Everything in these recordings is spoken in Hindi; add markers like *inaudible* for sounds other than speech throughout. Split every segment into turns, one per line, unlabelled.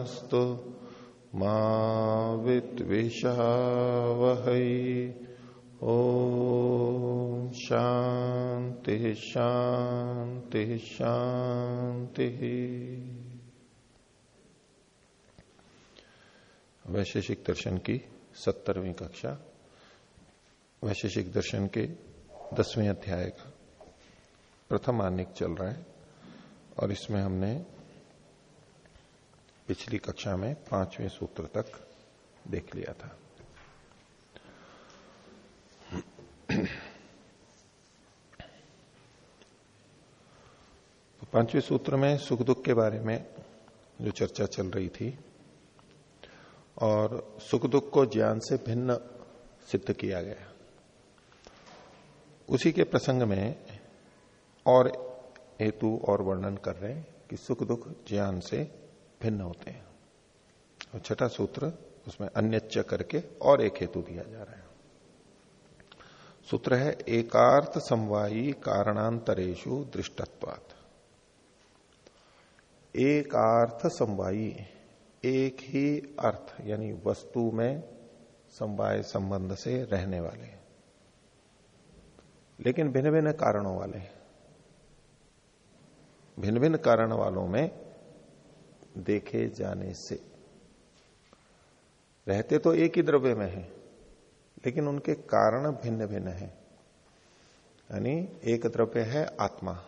तेजस्विनावतीतमस्तु मा विद्विषावहै। ओ शांति शांति शांति वैशेषिक दर्शन की सत्तरवीं कक्षा। वैशेषिक दर्शन के दसवें अध्याय का प्रथम आनिक चल रहा है और इसमें हमने पिछली कक्षा में पाँचवें सूत्र तक देख लिया था। तो पाँचवें सूत्र में सुख दुख के बारे में जो चर्चा चल रही थी और सुख दुख को ज्ञान से भिन्न सिद्ध किया गया। उसी के प्रसंग में और हेतु और वर्णन कर रहे हैं कि सुख दुख ज्ञान से भिन्न होते हैं। और छठा सूत्र, उसमें अन्य करके और एक हेतु दिया जा रहा है। सूत्र है, एकार्थ समवायी कारणांतरेशु दृष्टत्वात्। एकार्थ समवायी, एक ही अर्थ, यानी वस्तु में समवाय संबंध से रहने वाले लेकिन भिन्न भिन्न कारणों वाले भिन्न भिन्न कारण वालों में देखे जाने से। रहते तो एक ही द्रव्य में है, लेकिन उनके कारण भिन्न भिन्न है। यानी एक द्रव्य है आत्मा।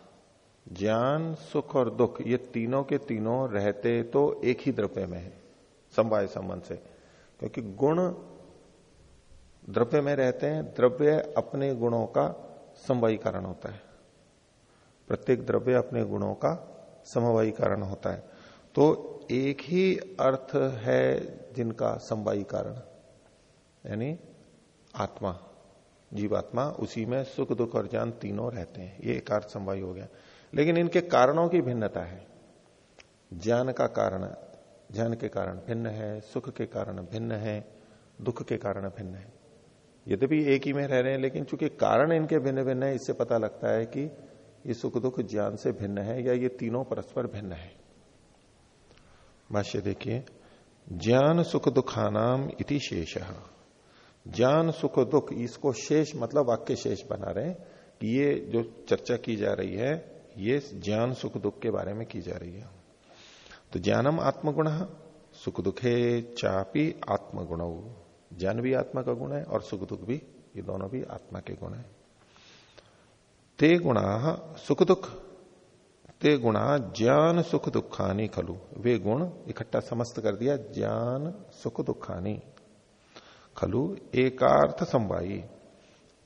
ज्ञान, सुख और दुख, ये तीनों के तीनों रहते तो एक ही द्रव्य में है, समवाय संबंध से। क्योंकि गुण द्रव्य में रहते हैं, द्रव्य अपने गुणों का समवायी कारण होता है। प्रत्येक द्रव्य अपने गुणों का समवायी कारण होता है। तो एक ही अर्थ है जिनका समवायी कारण, यानी आत्मा, जीवात्मा, उसी में सुख, दुख और ज्ञान तीनों रहते हैं। ये एक अर्थ समवायी हो गया। लेकिन इनके कारणों की भिन्नता है। ज्ञान का कारण, ज्ञान के कारण भिन्न है, सुख के कारण भिन्न है, दुख के कारण भिन्न है। यद्यपि एक ही में रह रहे हैं, लेकिन चूँकि कारण इनके भिन्न भिन्न है, इससे पता लगता है कि ये सुख, दुख, ज्ञान से भिन्न है या ये तीनों परस्पर भिन्न है। भाष्य देखिए, ज्ञान सुख दुखानाम इति शेष। ज्ञान सुख दुख, इसको शेष मतलब वाक्य शेष बना रहे कि ये जो चर्चा की जा रही है, ये ज्ञान सुख दुख के बारे में की जा रही है। तो ज्ञानम आत्मगुण, सुख दुखे चापी आत्मगुण। ज्ञान भी आत्मा का गुण है और सुख दुख भी, ये दोनों भी आत्मा के गुण है। ते गुणा, सुख दुख। ते गुणा ज्ञान सुख दुखानी खलु। वे गुण इकट्ठा समस्त कर दिया, ज्ञान सुख दुखानी खलु। एकार्थ संवाई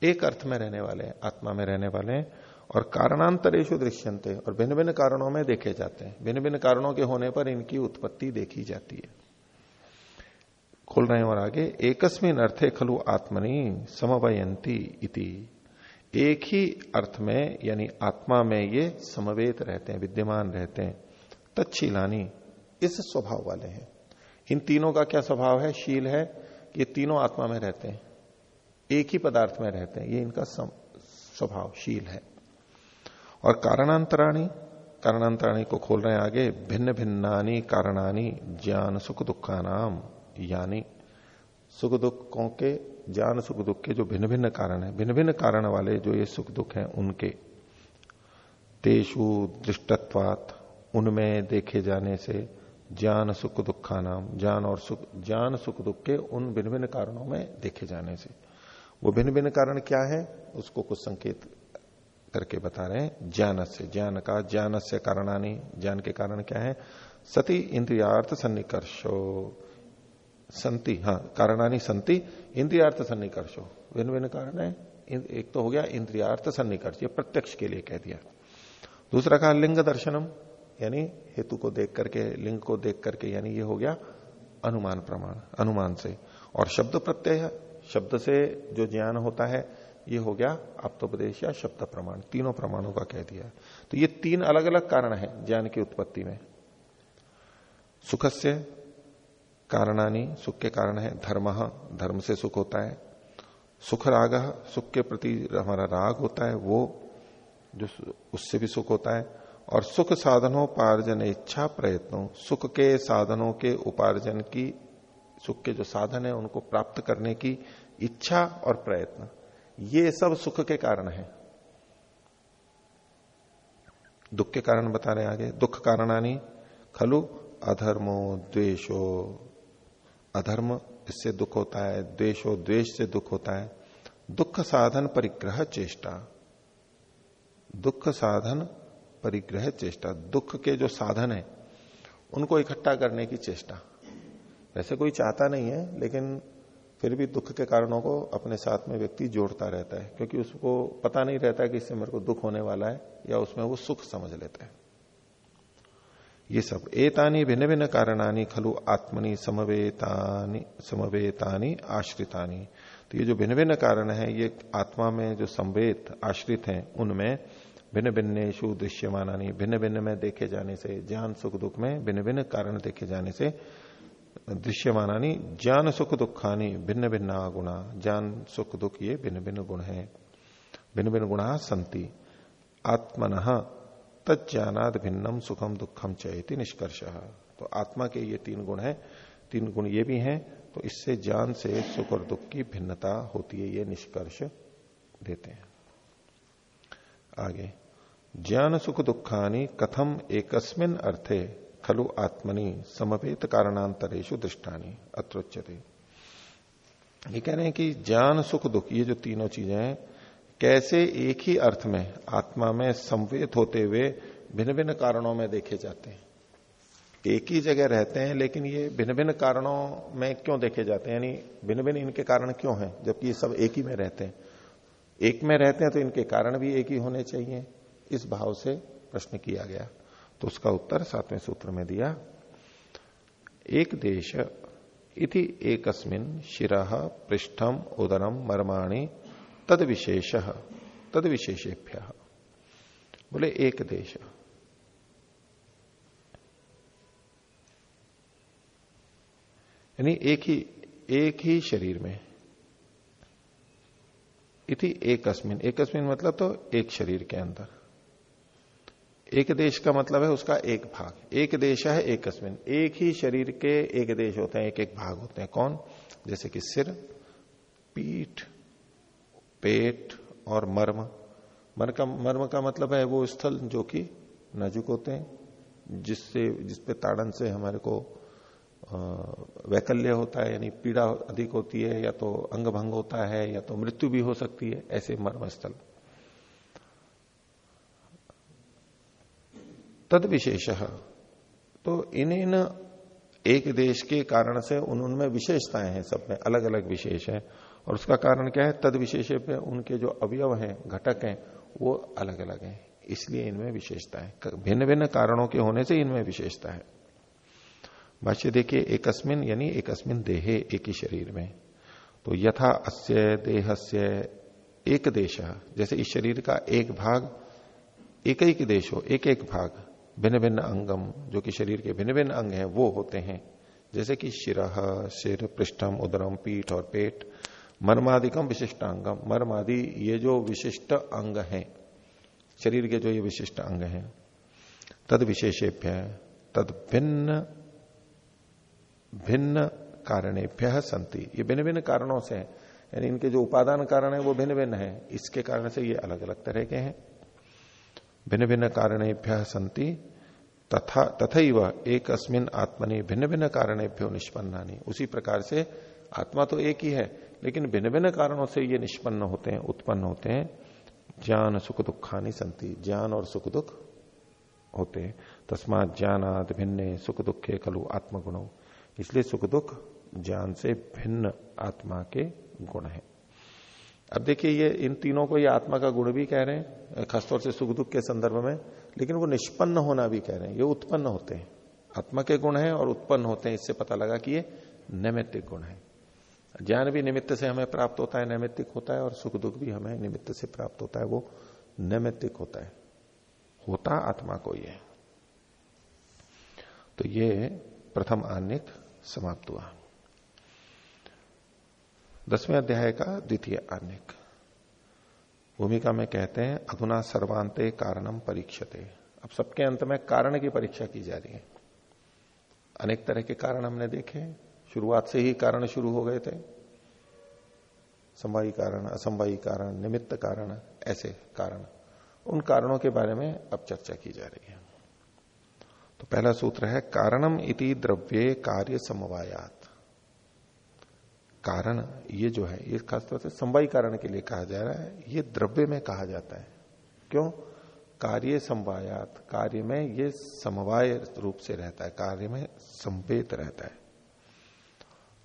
एक अर्थ में रहने वाले आत्मा में रहने वाले और कारणांतरेशु दृश्यंते और भिन्न भिन्न कारणों में देखे जाते हैं। भिन्न भिन्न कारणों के होने पर इनकी उत्पत्ति देखी जाती है। खोल रहे हैं और आगे, एकस्मिन अर्थे खलु आत्मनि समवयंती इति। एक ही अर्थ में, यानी आत्मा में ये समवेत रहते हैं, विद्यमान रहते हैं। तत्शीलानी इस स्वभाव वाले हैं। इन तीनों का क्या स्वभाव है? शील है। ये तीनों आत्मा में रहते हैं। एक ही पदार्थ में रहते हैं। ये इनका स्वभाव, शील है। और कारणांतराणी कारणांतराणी को खोल रहे हैं आगे, भिन्न भिन्नानी, कारणानी, ज्ञान, सुख दुखा नाम यानी सुख दुखों के ज्ञान, सुख, दुख के जो भिन्न भिन्न कारण है भिन्न भिन्न कारण वाले जो ये सुख, दुख हैं, उनके तेषु दृष्टत्वात उनमें देखे जाने से ज्ञान, सुख, दुखा नाम, ज्ञान और सुख, ज्ञान, सुख, दुख के उन भिन्न भिन्न कारणों में देखे जाने से। वो भिन्न भिन्न कारण क्या है, उसको कुछ संकेत करके बता रहे हैं। ज्ञान से ज्ञान का ज्ञान से कारणानी, ज्ञान के कारण क्या है? सती इंद्रियार्थ सन्निकर्षो, संति हाँ कारणानी संति इंद्रियार्थ सन्निकर्षो भिन्न भिन्न कारण है। एक तो हो गया इंद्रियार्थ सन्निकर्ष ये प्रत्यक्ष के लिए कह दिया। दूसरा कहा लिंग दर्शनम, यानी हेतु को देख करके, लिंग को देख करके, यानी ये हो गया अनुमान प्रमाण, अनुमान से। और शब्द प्रत्यय शब्द से जो ज्ञान होता है, ये हो गया आप्तोपदेश या शब्द प्रमाण, तीनों प्रमाणों का कह दिया। तो ये तीन अलग अलग कारण है ज्ञान की उत्पत्ति में। सुख से कारणानी, सुख के कारण है, धर्म धर्म से सुख होता है। सुख राग, सुख के प्रति हमारा राग होता है, वो जो उससे भी सुख होता है। और सुख साधनों इच्छा, प्रयत्नों, सुख के साधनों के उपार्जन की, सुख के जो साधन है, उनको प्राप्त करने की इच्छा और प्रयत्न, ये सब सुख के कारण है। दुख के कारण बता रहे आगे। दुख कारणानी, खलु, अधर्मो द्वेशो अधर्म, इससे दुख होता है द्वेशो द्वेश से दुख होता है। दुख साधन परिग्रह चेष्टा। दुख साधन परिग्रह चेष्टा। दुख के जो साधन है, उनको इकट्ठा करने की चेष्टा। वैसे कोई चाहता नहीं है, लेकिन फिर भी दुख के कारणों को अपने साथ में व्यक्ति जोड़ता रहता है, क्योंकि उसको पता नहीं रहता कि इससे मेरे को दुख होने वाला है या उसमें वो सुख समझ लेता है। ये सब। एतानी भिन्न भिन्न कारणानी, खलु आत्मनि समवेतानी समवेतानी, आश्रितानी। तो ये जो भिन्न भिन्न कारण है, ये आत्मा में जो संवेद आश्रित हैं, उनमें भिन्न भिन्नेशु दृश्यमानानी भिन्न भिन्न में देखे जाने से, ज्ञान, सुख, दुख में भिन्न भिन्न कारण देखे जाने से, दृश्यमानानी, ज्ञान, सुख, दुखानी भिन्न भिन्न गुणा। ज्ञान, सुख, दुख ये भिन्न भिन्न गुण है। भिन्न भिन्न गुणा संति। आत्मन तज्ञानाद भिन्नम सुखम दुखम चयति निष्कर्ष। तो आत्मा के ये तीन गुण है, तीन गुण ये भी हैं तो इससे ज्ञान से सुख और दुख की भिन्नता होती है, ये निष्कर्ष देते हैं। आगे, ज्ञान सुख दुखानी कथम एकस्मिन अर्थे, खलु आत्मनि समवेत कारणांतरेशु दृष्टानी, अत्रोच्यते। ये कह रहे हैं कि ज्ञान सुख दुख, ये जो तीनों चीज़ें हैं कैसे एक ही अर्थ में, आत्मा में संवेद होते हुए भिन्न भिन्न कारणों में देखे जाते हैं। एक ही जगह रहते हैं, लेकिन ये भिन्न भिन्न कारणों में क्यों देखे जाते हैं? यानी भिन्न भिन्न इनके कारण क्यों हैं, जबकि ये सब एक ही में रहते हैं? एक में रहते हैं तो इनके कारण भी एक ही होने चाहिए, इस भाव से प्रश्न किया गया। तो उसका उत्तर सातवें सूत्र में दिया, एक देश इति एकस्मिन शिरा पृष्ठम उदरम मर्माणी तद विशेष, तद विशेषेभ्य। बोले, एक देश। यानी एक ही एक ही शरीर में। इति एक अस्मिन एक अस्मिन मतलब तो एक शरीर के अंदर। एक देश का मतलब है उसका एक भाग। एक देश है एक अस्मिन एक ही शरीर के एक देश होते हैं एक एक भाग होते हैं। कौन? जैसे कि सिर, पीठ पेट और मर्म। मर का मर्म का मतलब है वो स्थल जो कि नाजुक होते हैं, जिससे जिसपे ताड़न से हमारे को वैकल्य होता है, यानी पीड़ा अधिक होती है, या तो अंग भंग होता है, या तो मृत्यु भी हो सकती है, ऐसे मर्म स्थल। तद विशेष। तो इन इन एक देश के कारण से उन उनमें विशेषताएँ हैं सब में अलग अलग विशेष है। और उसका कारण क्या है? तद विशेष उनके जो अवयव हैं, घटक हैं, वो अलग अलग हैं। इसलिए इनमें विशेषता है। भिन्न भिन्न कारणों के होने से इनमें विशेषता है। भाष्य देखिए, एकस्मिन यानी एकस्मिन देहे एक ही शरीर में। तो यथा अस्य देहस्य एक देश, जैसे इस शरीर का एक भाग एक एक देश हो एक एक भाग भिन्न भिन्न अंगम, जो कि शरीर के भिन्न भिन्न अंग हैं, वो होते हैं। जैसे कि शिरा, सिर, पृष्ठम, उदरम, पीठ और पेट मर्मादिकम विशिष्टांगम मर्मादि ये जो विशिष्ट अंग हैं, शरीर के जो ये विशिष्ट अंग हैं, तद विशेषेभ्य, तद भिन्न भिन्न कारणेभ्य संति। ये भिन्न भिन्न कारणों से यानी इनके जो उपादान कारण है, वो भिन्न भिन्न है। इसके कारण से ये अलग अलग तरह के हैं। भिन्न भिन्न कारणेभ्य संति, तथा तथा एक अस्मिन आत्मनि भिन्न भिन्न कारणेभ्यो निष्पन्नानी। उसी प्रकार से आत्मा तो एक ही है। लेकिन भिन्न भिन्न कारणों से ये निष्पन्न होते हैं, उत्पन्न होते हैं। ज्ञान, सुख दुखानी संति। ज्ञान और सुख, दुख होते हैं। तस्मात ज्ञानाद भिन्न, सुख, दुखे खलु आत्मगुणों। इसलिए सुख, दुख ज्ञान से भिन्न आत्मा के गुण है। अब देखिए, ये इन तीनों को ये आत्मा का गुण भी कह रहे हैं, खासतौर से सुख, दुख के संदर्भ में, लेकिन वो निष्पन्न होना भी कह रहे हैं। ये उत्पन्न होते हैं। आत्मा के गुण हैं और उत्पन्न होते हैं। इससे पता लगा कि ये नैमित्तिक गुण है। ज्ञान भी निमित्त से हमें प्राप्त होता है, नैमित्तिक होता है और सुख दुख भी हमें निमित्त से प्राप्त होता है, वो नैमित्तिक होता है। होता आत्मा को ये। तो ये प्रथम आन्यक समाप्त हुआ। दसवें अध्याय का द्वितीय आन्यक भूमिका में कहते हैं, अधुना सर्वांते कारणम परीक्षते। अब सबके अंत में कारण की परीक्षा की जा रही है। अनेक तरह के कारण हमने देखे शुरुआत से ही कारण शुरू हो गए थे। संवाई कारण असंवाई कारण, निमित्त कारण, ऐसे कारण। उन कारणों के बारे में अब चर्चा की जा रही है। तो पहला सूत्र है, कारणम इति द्रव्य कार्य समवायात। कारण ये जो है, ये खासतौर से संवाई कारण के लिए कहा जा रहा है, ये द्रव्य में कहा जाता है। क्यों? कार्य समवायात, कार्य में ये समवाय रूप से रहता है, कार्य में संपेत रहता है।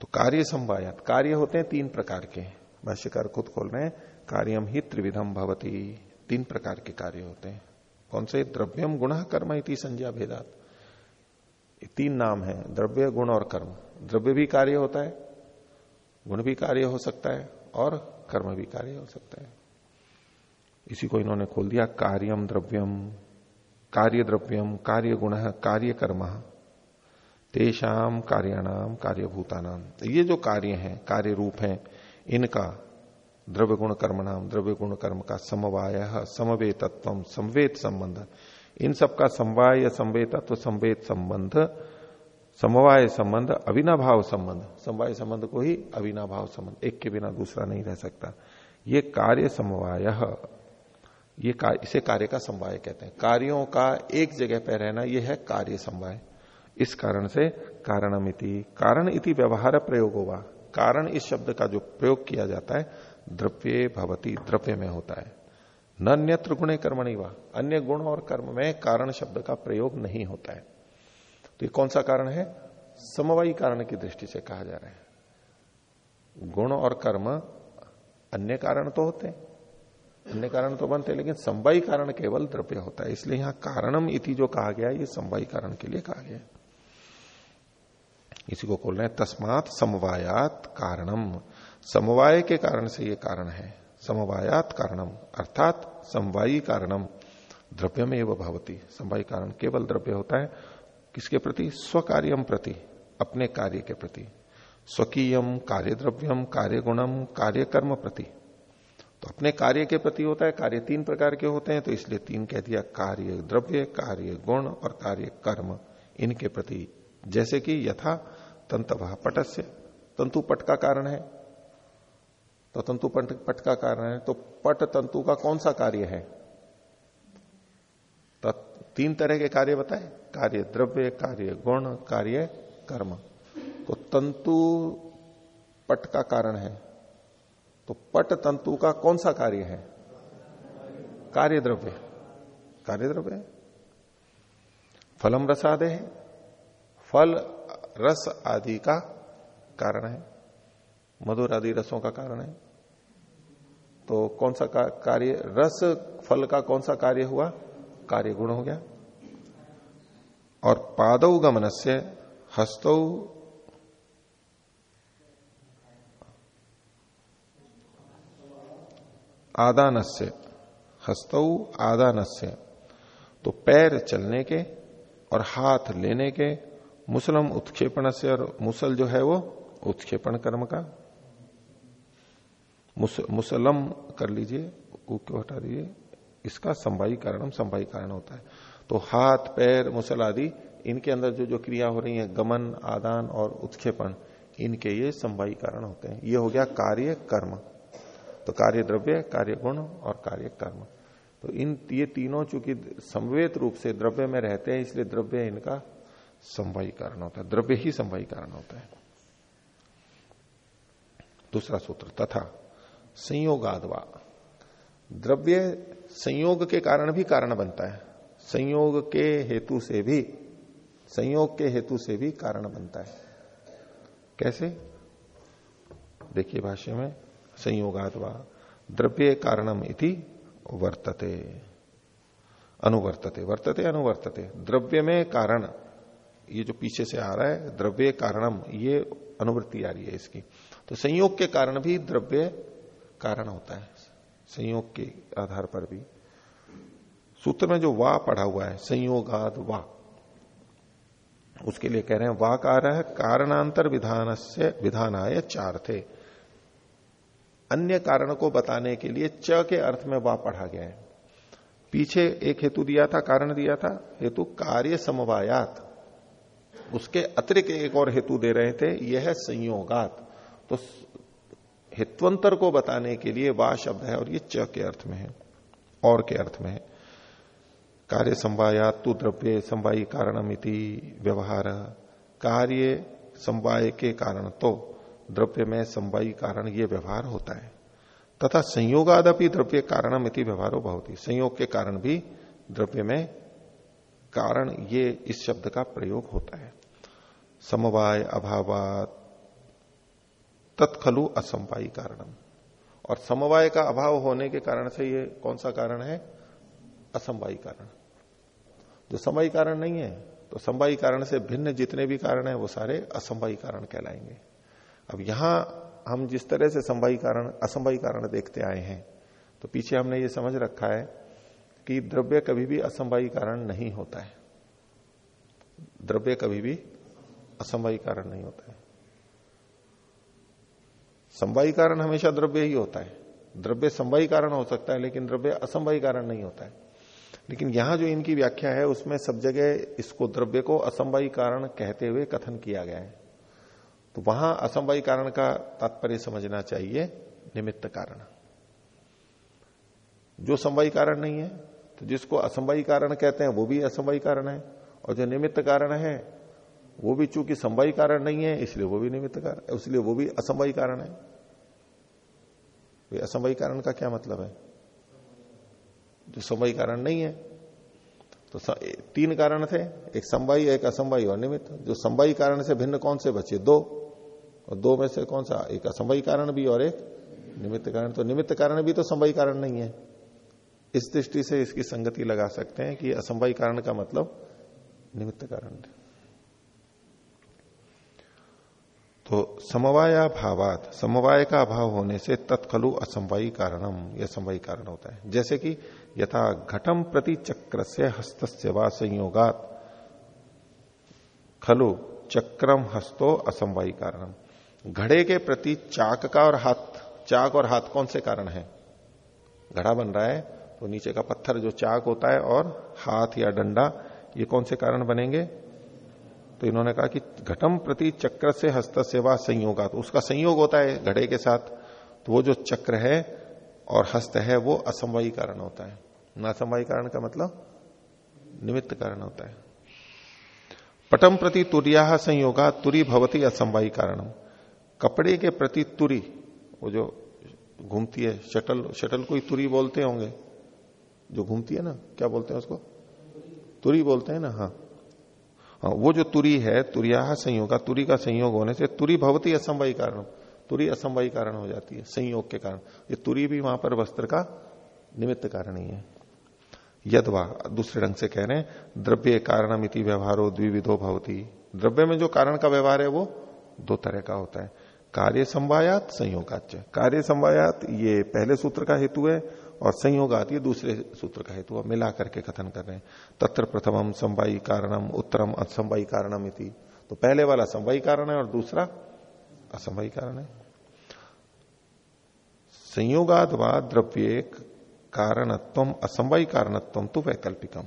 तो कार्य समवायात कार्य होते हैं तीन प्रकार के। भाष्यकार खुद खोल रहे हैं, कार्यम ही त्रिविधम भवती। तीन प्रकार के कार्य होते हैं। कौन से? द्रव्यम गुण कर्म इति संज्ञा भेदात। तीन नाम है, द्रव्य, गुण और कर्म। द्रव्य भी कार्य होता है, गुण भी कार्य हो सकता है और कर्म भी कार्य हो सकता है। इसी को इन्होंने खोल दिया, कार्यम द्रव्यम, कार्य द्रव्यम, कार्य गुण, कार्य कर्म। तेषाम कार्याणाम कार्यभूतानाम ये जो कार्य हैं कार्य रूप हैं इनका द्रव्य गुण कर्म नाम द्रव्य गुण कर्म का समवाय समवेतत्व संवेद संबंध इन सबका समवाय या संवेद तत्व संवेद संबंध समवाय संबंध अविनाभाव संबंध। समवाय संबंध को ही अविनाभाव संबंध एक के बिना दूसरा नहीं रह सकता। ये कार्य समवाय। ये का, इसे कार्य का समवाय कहते हैं। कार्यों का एक जगह पर रहना यह है कार्य समवाय। इस कारण से कारणमिति कारण इति व्यवहार प्रयोग होगा कारण इस शब्द का जो प्रयोग किया जाता है, द्रव्य भवती, द्रव्य में होता है। न अन्यत्र गुणे कर्मणि वा। अन्य गुण और कर्म में कारण शब्द का प्रयोग नहीं होता है। तो ये कौन सा कारण है? समवायी कारण की दृष्टि से कहा जा रहा है। गुण और कर्म अन्य कारण तो होते हैं। अन्य कारण तो बनते लेकिन संवाई कारण केवल द्रव्य होता है। इसलिए यहाँ कारणम इति जो कहा गया ये संवाई कारण के लिए कहा गया इसी को खोल रहे हैं। तस्मात समवायात कारणम। समवाय के कारण से ये कारण है। समवायात कारणम। अर्थात समवायी कारणम। द्रव्य में एवं भवती। समवायी कारण केवल द्रव्य होता है। किसके प्रति? स्वकार्यम प्रति। अपने कार्य के प्रति। स्वकीयम कार्य द्रव्यम कार्य गुणम कार्य कर्म प्रति। तो अपने कार्य के प्रति होता है। कार्य तीन प्रकार के होते हैं। तो इसलिए तीन कह दिया। कार्य द्रव्य, कार्य गुण और कार्य कर्म। इनके प्रति जैसे कि यथा तंतव पटस्य तंतु पट का कारण है। तो तंतु पट, पट का कारण है तो पट तंतु का कौन सा कार्य है? तो तीन तरह के कार्य बताए कार्य द्रव्य कार्य गुण कार्य कर्म। तो तंतु पट का कारण है। तो पट तंतु का कौन सा कार्य है? कार्य द्रव्य। कार्य द्रव्य। फलम रसादे है। फल, रस आदि का कारण है। मधुर आदि रसों का कारण है। तो कौन सा कार्य रस, फल का कौन सा कार्य हुआ? कार्य गुण हो गया। और गमन से हस्तौ आदानस्य हस्तौ आदानस्य। तो पैर चलने के और हाथ लेने के मुसलम उत्क्षेपण से और मुसल जो है वो उत्क्षेपण कर्म का। मुस, मुसलम कर लीजिए क्यों हटा दीजिए इसका संवाई कारण संवाई कारण होता है। तो हाथ पैर मुसल आदि इनके अंदर जो जो क्रिया हो रही है गमन आदान और उत्क्षेपण इनके ये संवाई कारण होते हैं। ये हो गया कार्य कर्म तो कार्य द्रव्य कार्य गुण और कार्य कर्म तो इन ये तीनों चूँकि संवेद रूप से द्रव्य में रहते हैं इसलिए द्रव्य इनका संवाई कारण होता है, द्रव्य ही संवाई कारण होता है। दूसरा सूत्र, तथा संयोगादवा। द्रव्य संयोग के कारण भी कारण बनता है। संयोग के हेतु से भी, संयोग के हेतु से भी कारण बनता है। कैसे? देखिए भाष्य में, संयोगादवा, द्रव्य कारणम इति वर्तते। अनुवर्तते वर्तते, अनुवर्तते। द्रव्य में कारण ये जो पीछे से आ रहा है, द्रव्य कारणम, ये अनुवृत्ति आ रही है इसकी। तो संयोग के कारण भी द्रव्य कारण होता है, संयोग के आधार पर भी। सूत्र में जो वा पढ़ा हुआ है, संयोगाद वा, उसके लिए कह रहे हैं वाकार कारणांतर विधान से विधान विधानाय चार थे अन्य कारण को बताने के लिए च के अर्थ में वाह पढ़ा गया है। पीछे एक हेतु दिया था, कारण दिया था, हेतु कार्य समवायात। उसके अतिरिक्त एक और हेतु दे रहे थे, यह है संयोगात। तो हित्वंतर को बताने के लिए वाह शब्द है और ये च के अर्थ में है, और के अर्थ में है। कार्य संवायात तु द्रव्य संवाई कारणमिति व्यवहार, कार्य संवाय के कारण तो द्रव्य में संवाई कारण ये व्यवहार होता है। तथा संयोगादपि द्रव्य कारणम इति व्यवहारो बहुत ही संयोग के कारण भी द्रव्य में कारण ये इस शब्द का प्रयोग होता है। समवाय अभाव तत्खलु असंवाई कारणम। और समवाय का अभाव होने के कारण से ये कौन सा कारण है? असंवाई कारण। जो समवाई कारण नहीं है तो संवाई कारण से भिन्न जितने भी कारण है, वो सारे असंवाई कारण कहलाएँगे। अब यहाँ हम जिस तरह से संवाई कारण असंवाई कारण देखते आए हैं तो पीछे हमने ये समझ रखा है कि द्रव्य कभी भी असंवाई कारण नहीं होता है। द्रव्य कभी भी असंवाई कारण नहीं होता है। संवाई कारण हमेशा द्रव्य ही होता है। द्रव्य संवाई कारण हो सकता है, लेकिन द्रव्य असंवाई कारण नहीं होता है। लेकिन यहाँ जो इनकी व्याख्या है, उसमें सब जगह इसको द्रव्य को असंवाई कारण कहते हुए कथन किया गया है। तो वहाँ असंभवी कारण का तात्पर्य समझना चाहिए, निमित्त कारण। जो संभवी कारण नहीं है तो जिसको असंभवी कारण कहते हैं, वो भी असंभवी कारण है, और जो निमित्त कारण है वो भी चूँकि संभवी कारण नहीं है, इसलिए वो भी निमित्त कारण इसलिए वो भी असंभवी कारण है। असंभवी कारण का क्या मतलब है? जो संभवी कारण नहीं है तो तीन कारण थे, एक संवाई एक असंभवी और निमित्त। जो संवाई कारण से भिन्न कौन से बचे? दो। और दो में से कौन सा? एक असंभवी कारण भी और एक निमित्त कारण। तो निमित्त कारण भी तो संभवी कारण नहीं है। इस दृष्टि से इसकी संगति लगा सकते हैं कि असंभवी कारण का मतलब निमित्त कारण तो समवाया भावात समवाय का अभाव होने से तत्खलु असंभवी कारणम यह संभवी कारण होता है। जैसे कि यथा घटम प्रति चक्र से हस्त सेवा संयोगात, खलु चक्रम हस्तो असंभवी कारणम घड़े के प्रति चाक का और हाथ, चाक और हाथ कौन से कारण है? घड़ा बन रहा है तो नीचे का पत्थर जो चाक होता है और हाथ या डंडा, ये कौन से कारण बनेंगे? तो इन्होंने कहा कि घटम प्रति चक्र से हस्त सेवा संयोगा तो उसका संयोग होता है घड़े के साथ। तो वो जो चक्र है और हस्त है, वो असमवाई कारण होता है। असमवाई कारण का मतलब निमित्त कारण होता है। पटम प्रति तुरिया संयोगा, तुरी भवती असमवाई कारणम। कपड़े के प्रति तुरी, वो जो घूमती है, शटल शटल को ही तुरी बोलते होंगे। जो घूमती है ना, क्या बोलते हैं उसको? तुरी बोलते हैं ना हाँ। वो जो तुरी है तुरिया संयोग तुरी का संयोग होने से तुरी भवती असंभवी कारण, तुरी असंभवी कारण हो जाती है, संयोग के कारण। ये तुरी भी वहाँ पर वस्त्र का निमित्त कारण ही है। यदवा, दूसरे ढंग से कह रहे हैं, द्रव्य कारण कारणमिति व्यवहारो द्विविधो भवती। द्रव्य में जो कारण का व्यवहार है, वो दो तरह का होता है। कार्य संवायात संयोगाच कार्य संवायात, ये पहले सूत्र का हेतु है और संयोगात ये दूसरे सूत्र का हेतु। मिला करके कथन कर रहे हैं। तत्र प्रथमम संवाई कारणम उत्तरम असंवाई कारणम इति। तो पहले वाला संवाई कारण है और दूसरा असंवाई कारण है। संयोगाद द्रव्य कारणत्व असंवाई कारणत्व तो वैकल्पिकम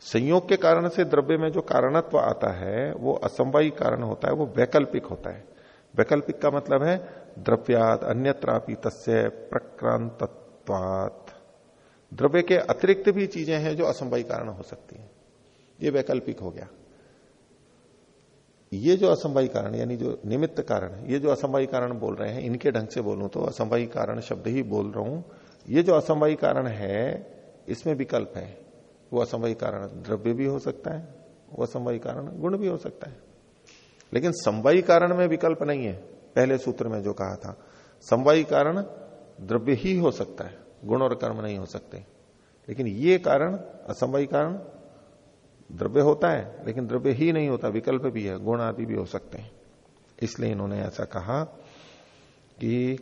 संयोग के कारण से द्रव्य में जो कारणत्व आता है, वो असंवाई कारण होता है, वो वैकल्पिक होता है। वैकल्पिक का मतलब है द्रव्याद अन्यत्रापि तस्य प्रक्रांतत्वात। द्रव्य के अतिरिक्त भी चीज़ें हैं जो असंभवी कारण हो सकती हैं। ये वैकल्पिक हो गया। ये जो असंभवी कारण, यानी जो निमित्त कारण, ये जो असंभवी कारण बोल रहे हैं, इनके ढंग से बोलूँ तो असंभवी कारण शब्द ही बोल रहा हूँ। ये जो असंभवी कारण है, इसमें विकल्प है। वो असंभवी कारण द्रव्य भी हो सकता है, वो असंभवी कारण गुण भी हो सकता है। लेकिन संवाई कारण में विकल्प नहीं है। पहले सूत्र में जो कहा था संवाई कारण द्रव्य ही हो सकता है। गुण और कर्म नहीं हो सकते। लेकिन ये कारण असंवाई कारण, द्रव्य होता है, लेकिन द्रव्य ही नहीं होता, विकल्प भी है, गुण आदि भी हो सकते हैं। इसलिए इन्होंने ऐसा कहा कि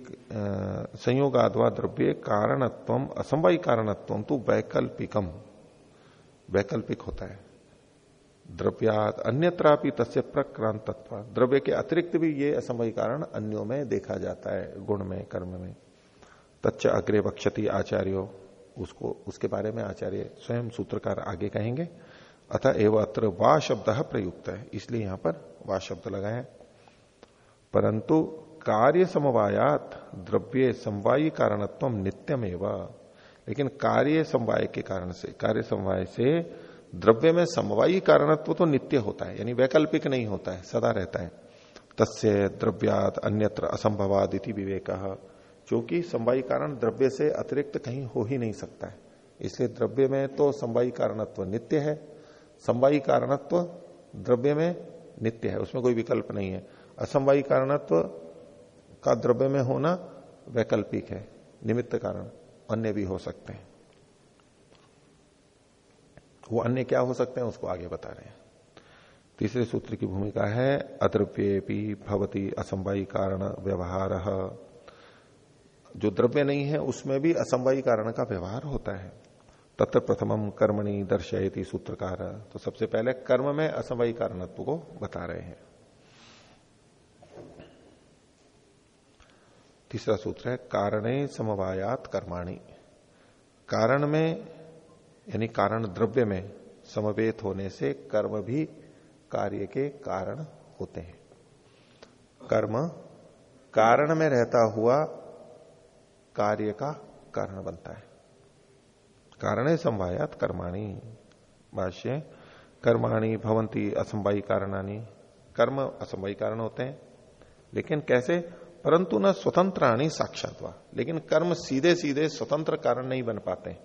संयोगाद्वा द्रव्य कारणत्व असंवाई कारणत्व तो वैकल्पिकम, वैकल्पिक होता है। द्रव्यात अन्यत्रापि तस्य प्रक्रांत द्रव्य के अतिरिक्त भी ये असमय कारण अन्यों में देखा जाता है, गुण में, कर्म में। तच्च अग्रे बक्षति आचार्यो। उसको, उसके बारे में आचार्य स्वयं सूत्रकार आगे कहेंगे। अतः एवं अत्र वा शब्द प्रयुक्त है, इसलिए यहाँ पर वा शब्द लगाए। परंतु कार्य समवायात द्रव्य समवायी कारणत्व नित्यम एवं लेकिन कार्य समवाय के कारण से, कार्य समवाय से द्रव्य में समवायी कारणत्व तो नित्य होता है, यानी वैकल्पिक नहीं होता है, सदा रहता है। तस्य द्रव्यात अन्यत्र असंभवाद इति विवेक। क्योंकि समवायी कारण द्रव्य से अतिरिक्त कहीं हो ही नहीं सकता है। इसलिए द्रव्य में तो समवायी कारणत्व नित्य है। समवायी कारणत्व द्रव्य में नित्य है, उसमें कोई विकल्प नहीं है। असमवायी कारणत्व का द्रव्य में होना वैकल्पिक है, निमित्त कारण, अन्य भी हो सकते हैं। वो अन्य क्या हो सकते हैं, उसको आगे बता रहे हैं। तीसरे सूत्र की भूमिका है अद्रव्य भवती असंवाई कारण व्यवहार। जो द्रव्य नहीं है, उसमें भी असंवाई कारण का व्यवहार होता है। तत्र प्रथमम कर्मणि दर्शयती सूत्रकार। तो सबसे पहले कर्म में असमवाई कारणत्व को बता रहे हैं। तीसरा सूत्र है, कारणे समवायात कर्माणी। कारण में, यानी कारण द्रव्य में समवेत होने से कर्म भी कार्य के कारण होते हैं। कर्म, कारण में रहता हुआ कार्य का कारण बनता है। कारण संवायात कर्माणी। भाष्य, कर्माणी भवंती असंवाई कारणानी। कर्म असंवाई कारण होते हैं। लेकिन कैसे? परंतु न स्वतंत्राणी साक्षात लेकिन कर्म सीधे सीधे स्वतंत्र कारण नहीं बन पाते।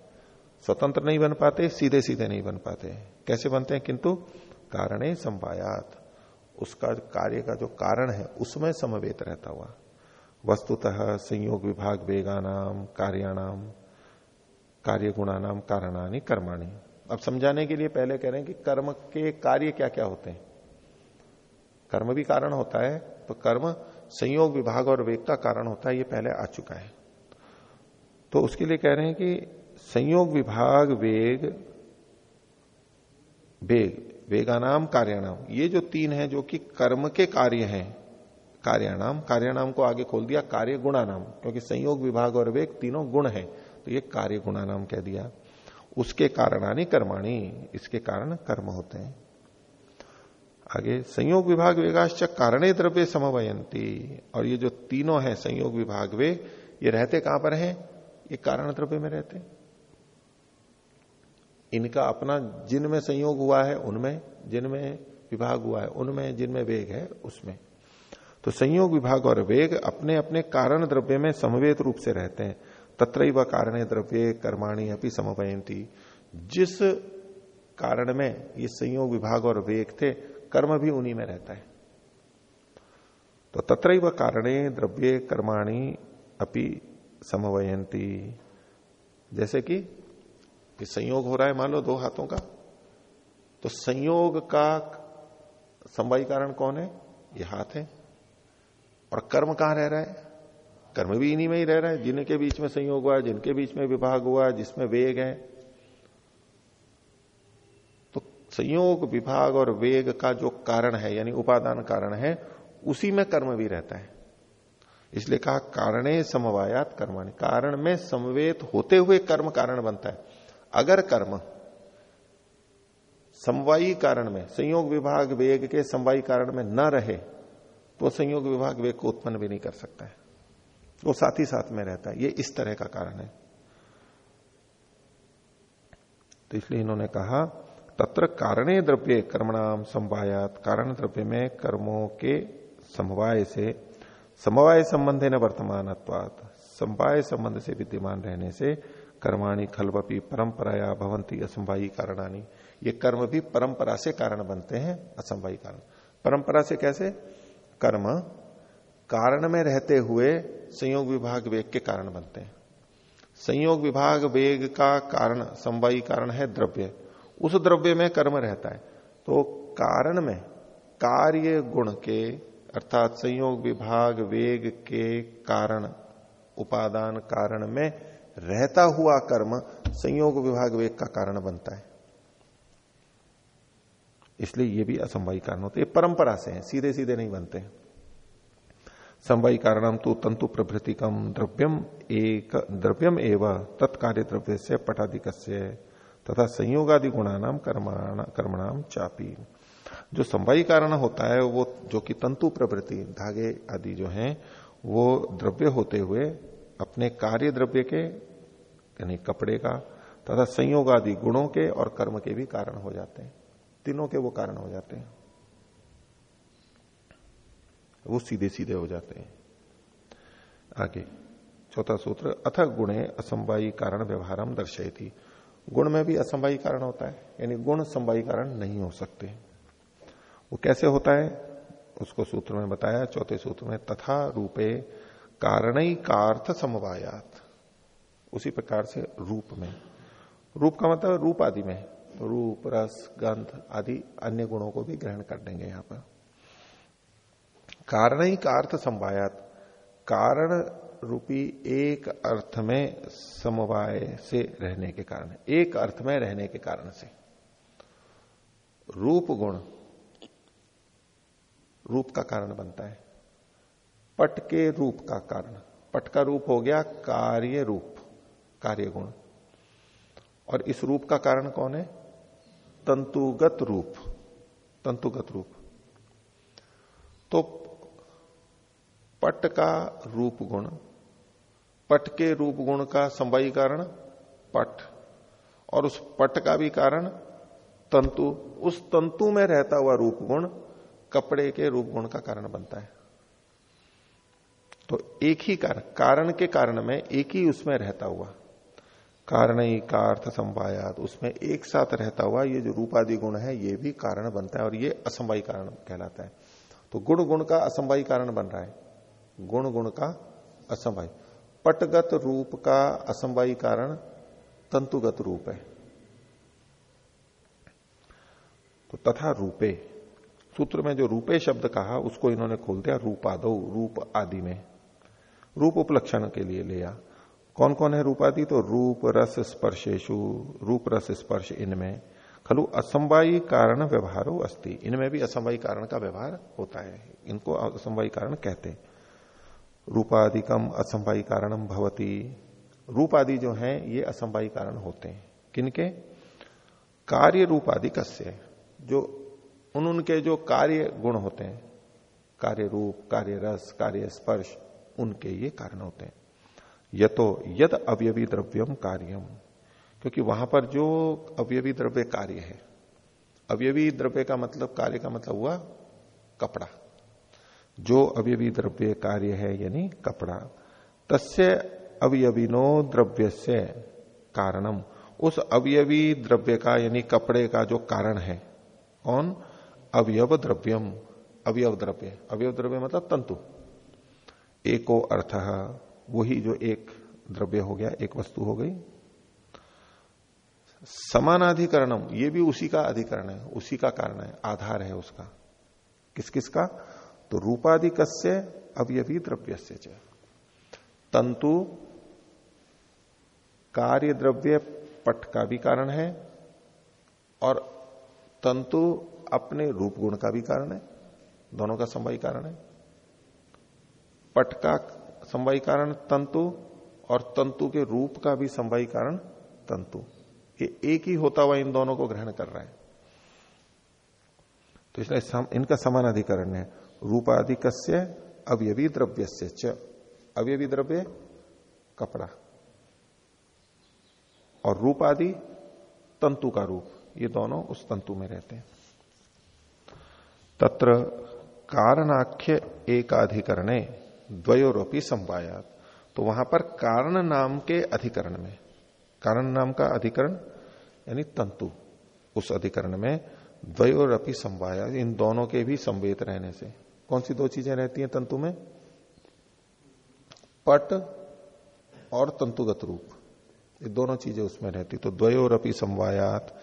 स्वतंत्र नहीं बन पाते सीधे सीधे नहीं बन पाते। कैसे बनते हैं? किंतु कारणे संवायात। उसका कार्य का जो कारण है, उसमें समवेत रहता हुआ। वस्तुतः संयोग विभाग वेगानाम कार्याणाम कार्य गुणानाम कारणानी कर्माणी। अब समझाने के लिए पहले कह रहे हैं कि कर्म के कार्य क्या क्या होते हैं? कर्म भी कारण होता है तो कर्म संयोग विभाग और वेग का कारण होता है, ये पहले आ चुका है। तो उसके लिए कह रहे हैं कि संयोग विभाग, वेग वेग, वेगानाम, कार्याणाम, ये जो तीन है जो कि कर्म के कार्य हैं कार्याणाम कार्याणाम को आगे खोल दिया, कार्य गुणानाम, क्योंकि संयोग विभाग और वेग तीनों गुण है तो ये कार्य गुणानाम कह दिया। उसके कारणानी कर्माणी, इसके कारण कर्म होते हैं। आगे, संयोग विभाग वेगाश्च कारणे द्रव्य समवयंती और ये जो तीनों हैं, संयोग विभाग वे, ये रहते कहाँ पर हैं? ये कारण द्रव्य में रहते इनका अपना जिनमें संयोग हुआ है, उनमें, जिनमें विभाग हुआ है, उनमें, जिनमें वेग है, उसमें। तो संयोग विभाग और वेग अपने अपने कारण द्रव्य में समवेत रूप से रहते हैं। तत्र कारण द्रव्य कर्माणी अपनी समवयंती जिस कारण में ये संयोग विभाग और वेग थे, कर्म भी उन्हीं में रहता है। तो तत्र व कारणे द्रव्य कर्माणी अपि समवयंती जैसे कि संयोग हो रहा है, मान लो दो हाथों का। तो संयोग का समवायी कारण कौन है? ये हाथ है। और कर्म कहाँ रह रहा है? कर्म भी इन्हीं में ही रह रहा है, जिनके बीच में संयोग हुआ, जिनके बीच में विभाग हुआ, जिसमें वेग है। तो संयोग, विभाग और वेग का जो कारण है, यानी उपादान कारण है, उसी में कर्म भी रहता है। इसलिए कहा, कारणे समवायात कर्माणी। कारण में समवेत होते हुए कर्म कारण बनता है। अगर कर्म समवायी कारण में, संयोग, विभाग, वेग के समवायी कारण में न रहे तो संयोग विभाग वेग को उत्पन्न भी नहीं कर सकता है। वो साथ ही साथ में रहता है। ये इस तरह का कारण है। तो इसलिए इन्होंने कहा, तत्र कारणे द्रव्य कर्मणाम समवायात। कारण द्रव्य में कर्मों के समवाय से, समवाय संबंध न वर्तमान समवाय संबंध से विद्यमान रहने से कर्माणी, खलवपी, परंपराया भवंती असंभाई कारणानी। ये कर्म भी परंपरा से कारण बनते हैं असंभाई कारण। परंपरा से कैसे? कर्म कारण में रहते हुए संयोग विभाग वेग के कारण बनते हैं। संयोग विभाग वेग का कारण, समवायी कारण है द्रव्य। उस द्रव्य में कर्म रहता है। तो कारण में कार्य गुण के, अर्थात संयोग विभाग वेग के कारण, उपादान कारण में रहता हुआ कर्म संयोग विभाग वेग का कारण बनता है। इसलिए ये भी असंभवी कारण होते परंपरा से है सीधे सीधे नहीं बनते संवाई कारणम तो तंतु प्रभृतिकम द्रव्यम एक, द्रव्यम एवं तत्कार्य द्रव्य से पटाधिक तथा संयोगादि गुणानाम कर्मणाम चापी। जो संवाई कारण होता है, वो जो कि तंतु प्रवृत्ति धागे आदि जो हैं, वो द्रव्य होते हुए अपने कार्य द्रव्य के, यानी कपड़े का तथा संयोग आदि गुणों के और कर्म के भी कारण हो जाते हैं। तीनों के वो कारण हो जाते हैं। वो सीधे सीधे हो जाते हैं। आगे, चौथा सूत्र, अथ गुणे असंवाई कारण व्यवहारम दर्शयती। गुण में भी असंवाई कारण होता है, यानी गुण संवाई कारण नहीं हो सकते। वो कैसे होता है? उसको सूत्र में बताया, चौथे सूत्र में, तथा रूपे कारण कार्थ समवायात। उसी प्रकार से रूप में। रूप का मतलब रूप आदि में। रूप, रस, गंध आदि अन्य गुणों को भी ग्रहण कर देंगे यहाँ पर। कारण ही का अर्थ संवायात। कारण रूपी एक अर्थ में समवाय से रहने के कारण, एक अर्थ में रहने के कारण से। रूप गुण, रूप का कारण बनता है। पट के रूप का कारण, पट का रूप हो गया कार्य रूप, कार्य गुण। और इस रूप का कारण कौन है? तंतुगत रूप तंतुगत रूप। तो पट का रूप गुण, पट के रूप गुण का संवाई कारण पट, और उस पट का भी कारण तंतु। उस तंतु में रहता हुआ रूप गुण कपड़े के रूप गुण का कारण बनता है। तो एक ही कारण कारण के कारण में एक ही उसमें रहता हुआ कारण ही का अर्थ संवायात उसमें एक साथ रहता हुआ ये जो रूपादि गुण है, ये भी कारण बनता है और ये असंवाई कारण कहलाता है। तो गुण गुण का असंवाई कारण बन रहा है। गुण गुण का असंवाई पटगत रूप का असंवाई कारण तंतुगत रूप है। तो तथा रूपे। सूत्र में जो रूपे शब्द कहा, उसको इन्होंने खोल दिया, रूपादो, रूप आदि में। रूप उपलक्षण के लिए लिया कौन कौन है रूपादि? तो रूप, रस, स्पर्शेशु, रूप, रस, स्पर्श इनमें। खलु असंवाई कारण व्यवहार अस्ति। इनमें भी असंवाई कारण का व्यवहार होता है। इनको असंवाई कारण कहते हैं। रूपाधिकम असंवाई कारणम भवती। रूप आदि जो है, ये असंवाई कारण होते हैं। किनके? कार्य रूप आदि कस्य? जो, उन, उनके जो कार्य गुण होते हैं, कार्य रूप, कार्य रस, कार्य स्पर्श, उनके ये कारण होते हैं। यतो यद अवयवी द्रव्यम कार्यम क्योंकि वहाँ पर जो अवयवी द्रव्य कार्य है, अवयवी द्रव्य का मतलब कार्य का मतलब हुआ कपड़ा। जो अवयवी द्रव्य कार्य है, यानी कपड़ा, तस्य अवयविनो द्रव्य से कारणम उस अवयवी द्रव्य का, यानी कपड़े का जो कारण है, कौन? अवयव द्रव्यम अवयव द्रव्य। अवयव द्रव्य मतलब तंतु। एको अर्थ वही जो एक द्रव्य हो गया, एक वस्तु हो गई। समानाधिकरणम, ये भी उसी का अधिकरण है, उसी का कारण है, आधार है उसका। किस किस का तो रूपाधिक अवयवी द्रव्य से तंतु कार्य द्रव्य पट का भी कारण है, और तंतु अपने रूप गुण का भी कारण है, दोनों का संवाई कारण है। पट का संवाई कारण तंतु और तंतु के रूप का भी संवाई कारण तंतु। ये एक ही होता हुआ इन दोनों को ग्रहण कर रहा है। तो इसलिए सम, इनका समान अधिकरण है। रूपाधिक अवयवी द्रव्य से अवयवी द्रव्य कपड़ा। और रूप आदि तंतु का रूप। ये दोनों उस तंतु में रहते हैं। तत्र कारणाख्य एकाधिकरणे। द्वयोरोपी संवायात। तो वहाँ पर कारण नाम के अधिकरण में, कारण नाम का अधिकरण, यानी तंतु, उस अधिकरण में द्वयोरपी संवाया, इन दोनों के भी संवेद रहने से। कौन सी दो चीज़ें रहती हैं तंतु में? पट और तंतुगत रूप। ये दोनों चीज़ें उसमें रहती। तो द्वयोरपी संवायात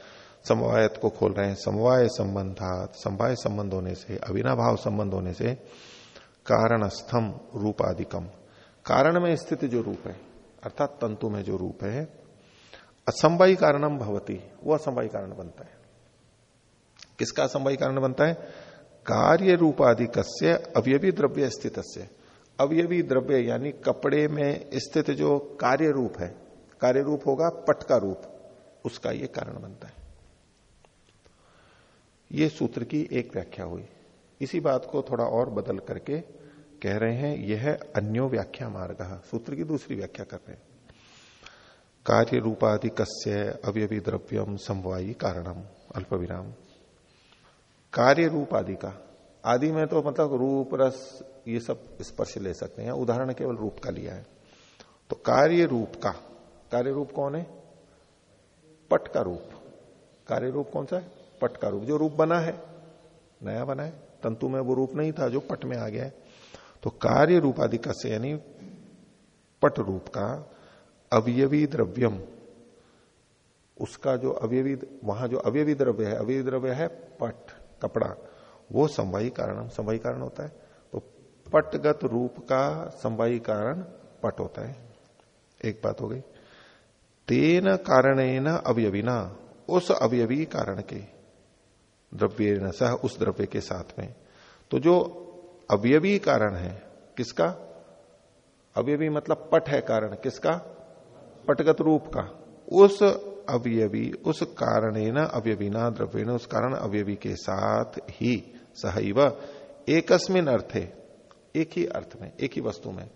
समवायत को खोल रहे हैं, समवाय संबंधात, समवाय संबंध होने से, अविनाभाव संबंध होने से कारणस्थम रूपाधिकम कारण में स्थित जो रूप है, अर्थात तंतु में जो रूप है असंभवी कारणम भवती, वो असंभवी कारण बनता है। किसका समवायी कारण बनता है? कार्य रूपाधिक अवयवी द्रव्य स्थित अवयवी द्रव्य यानी कपड़े में स्थित जो कार्य रूप है, कार्य रूप होगा पट का रूप, उसका यह कारण बनता है। ये सूत्र की एक व्याख्या हुई। इसी बात को थोड़ा और बदल करके कह रहे हैं, यह है अन्यो व्याख्या मार्ग, सूत्र की दूसरी व्याख्या कर रहे कार्य रूपाधिक अवयवी द्रव्यम समवायी कारणम अल्प विराम कार्य रूप आदि का आदि में तो मतलब रूप, रस, ये सब स्पर्श ले सकते हैं उदाहरण केवल रूप का लिया है। तो कार्य रूप का कार्य रूप कौन है? पट का रूप। कार्य रूप कौन सा है? पट का रूप। जो रूप बना है, नया बना है। तंतु में वो रूप नहीं था जो पट में आ गया है। तो कार्य रूपाधिक से यानी पट रूप का अवयवी द्रव्यम, उसका जो अवयवी, वहाँ जो अवयवी द्रव्य है, अवयवी द्रव्य है पट, कपड़ा, वो संवाही कारण संवाही कारण होता है। तो पटगत रूप का संवाही कारण पट होता है। एक बात हो गई। तेन कारण अवयविना, उस अवयवी कारण के। द्रव्य न सह उस द्रव्य के साथ में। तो जो अवयवी कारण है, किसका? अवयवी मतलब पट है कारण, किसका? पटगत रूप का। उस अवयवी, उस कारण अवयवीना द्रव्य उस कारण अवयवी के साथ ही सहैव। एकस्मिन अर्थे, एक ही अर्थ में, एक ही वस्तु में।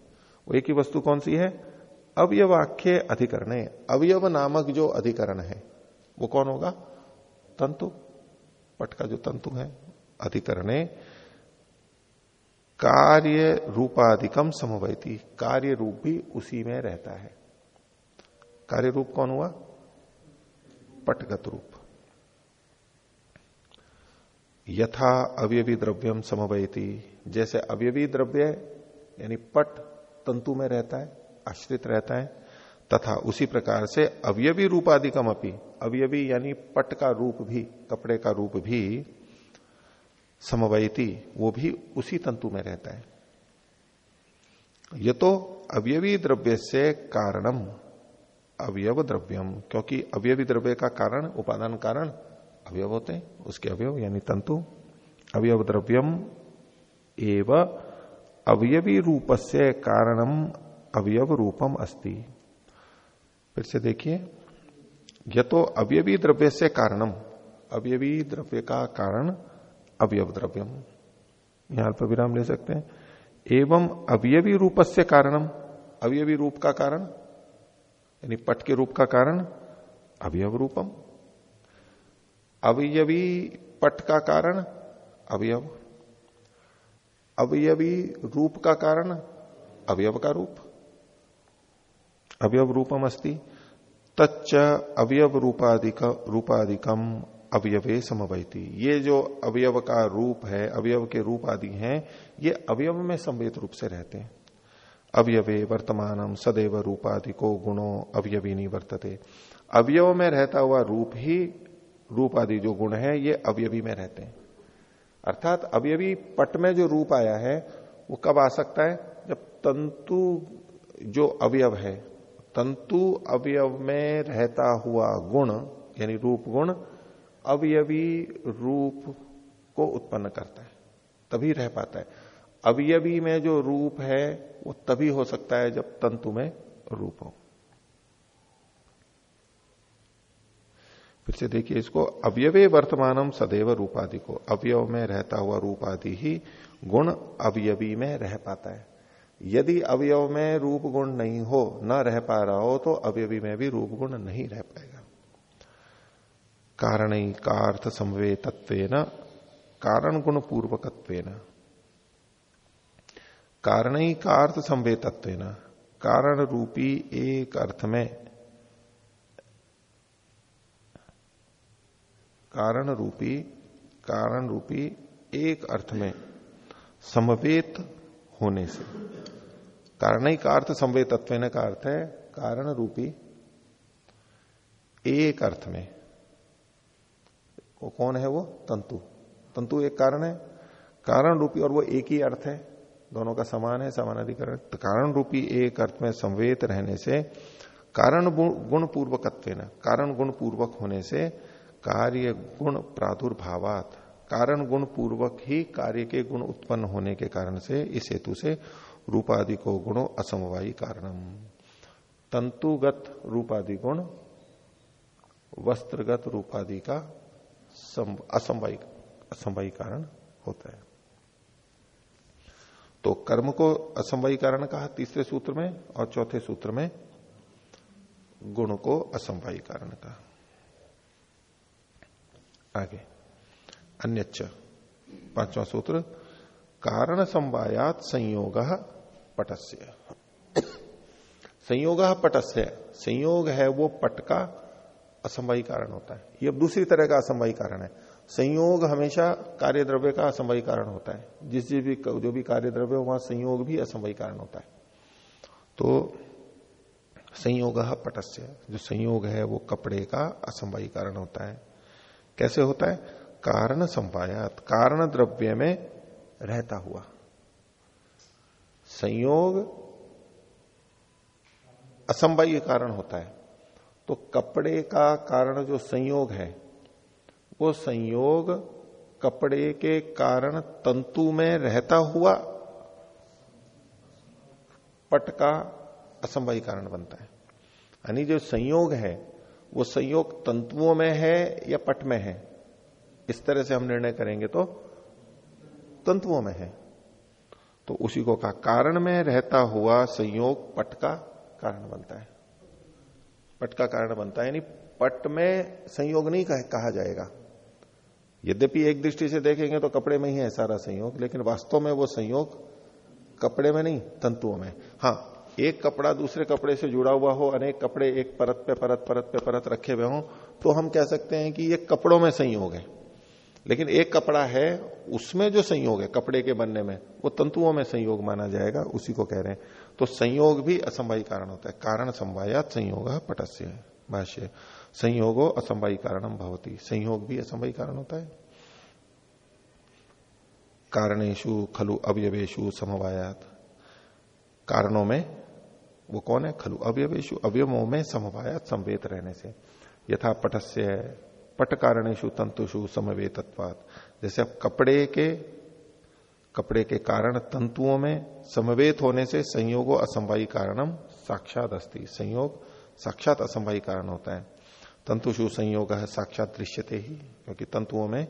वो एक ही वस्तु कौन सी है? अवयवाख्य अधिकरण। अवयव नामक जो अधिकरण है, वो कौन होगा? तंतु। पट का जो तंतु है, अधिकरणे, कार्य रूपाधिकम समवैती। कार्य रूप भी उसी में रहता है। कार्य रूप कौन हुआ? पटगत रूप। यथा अवयवी द्रव्यम समवैती। जैसे अवयवी द्रव्य, यानी पट तंतु में रहता है, आश्रित रहता है तथा उसी प्रकार से अवयवी रूपाधिकम अपनी अवयवी यानी पट का रूप भी, कपड़े का रूप भी समवयती, वो भी उसी तंतु में रहता है। ये तो अवयवी द्रव्य से कारणम, अवयव द्रव्यम, क्योंकि अवयवी द्रव्य का कारण, उपादान कारण, अवयव होते हैं, उसके अवयव यानी तंतु। अवयव द्रव्यम एव अवयवी रूप से कारणम, अवयव रूपम अस्ति। फिर से देखिए यह तो अवयवी द्रव्य से कारणम। अवयवी द्रव्य का कारण अवयव द्रव्यम। यहाँ पर विराम ले सकते हैं। एवं अवयवी रूप से कारणम। अवयवी रूप का कारण, यानी पट के रूप का कारण, अवयव रूपम। अवयवी पट का कारण, अवयव। अवयवी रूप का कारण, अवयव का रूप। अवयव रूपम अस्ति तच्च अवयव रूपाधिक रूपाधिकम अवयवे समवैती। ये जो अवयव का रूप है, अवयव के रूप आदि हैं, ये अवयव में संवेद रूप से रहते हैं। अवयवे वर्तमानम सदैव रूपाधिको गुणों अवयविनी वर्तते। अवयव में रहता हुआ रूप ही रूप आदि जो गुण है, ये अवयवी में रहते हैं। अर्थात अवयवी पट में जो रूप आया है, वो कब आ सकता है? जब तंतु जो अवयव है तंतु अवयव में रहता हुआ गुण, यानी रूप गुण, अवयवी रूप को उत्पन्न करता है, तभी रह पाता है। अवयवी में जो रूप है, वो तभी हो सकता है जब तंतु में रूप हो। फिर से देखिए इसको, अवयवे वर्तमानम सदैव रूपादि को, अवयव में रहता हुआ रूपादि ही गुण अवयवी में रह पाता है। यदि अवयव में रूप गुण नहीं हो, न रह पा रहा हो तो अवयवी में भी रूप गुण नहीं रह पाएगा। कारण कार्थ समवे संवेतत्व कारण गुण पूर्वकत्व कारण कार्थ संवेतत्व कारण रूपी एक अर्थ में। कारण रूपी कारण रूपी एक अर्थ में। समवेत होने से। कारण ही का अर्थ संवेद तत्व का अर्थ है कारण रूपी। एक अर्थ में। वो कौन है वो? तंतु। तंतु एक कारण है। कारण रूपी और वो एक ही अर्थ है। दोनों का समान है, समान अधिकरण। तो कारण रूपी एक अर्थ में संवेद रहने से, कारण गुण पूर्वकत्व कारण गुण पूर्वक होने से कार्य गुण प्रादुर्भावात। कारण गुण पूर्वक ही कार्य के गुण उत्पन्न होने के कारण से इस हेतु से रूपादि को गुणों असमवायी कारणम। तंतुगत रूपादि गुण, वस्त्रगत रूपादि का असमवायी असमवायी कारण होता है। तो कर्म को असमवायी कारण कहा तीसरे सूत्र में और चौथे सूत्र में गुण को असमवायी कारण कहा। आगे। अन्यच पांचवा सूत्र, कारण संवायात संयोग पटस्य। संयोग पटस्य। संयोग है वो पट का असंभवी कारण होता है। ये दूसरी तरह का असंभवी कारण है। संयोग हमेशा कार्य द्रव्य का असंभवी कारण होता है। जिस जिस भी जो भी कार्य द्रव्य हो, वहाँ संयोग भी असंभवी कारण होता है। तो संयोग पटस्य। जो संयोग है वो कपड़े का असंभवी कारण होता है। कैसे होता है? कारण संपायात, कारण द्रव्य में रहता हुआ। संयोग असंभवी कारण होता है। तो कपड़े का कारण जो संयोग है, वो संयोग कपड़े के कारण तंतु में रहता हुआ पट का असंभवी कारण बनता है। यानी जो संयोग है, वो संयोग तंतुओं में है या पट में है? इस तरह से हम निर्णय करेंगे तो तंतुओं में है। तो उसी को कहा कारण में रहता हुआ संयोग पट का कारण बनता है। पट का कारण बनता है यानी पट में संयोग नहीं कह, कहा जाएगा। यद्यपि एक दृष्टि से देखेंगे तो कपड़े में ही है सारा संयोग लेकिन वास्तव में वो संयोग कपड़े में नहीं तंतुओं में। हाँ एक कपड़ा दूसरे कपड़े से जुड़ा हुआ हो अनेक कपड़े एक परत पे परत परत पे परत रखे हुए हो तो हम कह सकते हैं कि ये कपड़ों में संयोग है। लेकिन एक कपड़ा है, उसमें जो संयोग है, कपड़े के बनने में, वो तंतुओं में संयोग माना जाएगा, उसी को कह रहे हैं। तो संयोग भी असंभावी कारण होता है। कारण संवायात संयोग पटस्य, भाष्य। संयोगो असंभावी कारणम भवती। संयोग भी असंभावी कारण होता है। कारणेशु खलु अवयवेशु समवायात। कारणों में, वो कौन है? खलु अवयवेशु अवयवों में समवायात, संवेद रहने से। यथा पटस्य पट कारणेशु तंतुषु समवेतत्वात। जैसे अब कपड़े के कपड़े के कारण तंतुओं में समवेत होने से संयोगो असंभावी कारणम साक्षात अस्थि संयोग, साक्षात असंभावी कारण होता है। तंतुषु संयोग साक्षात दृश्यते ही, क्योंकि तंतुओं में,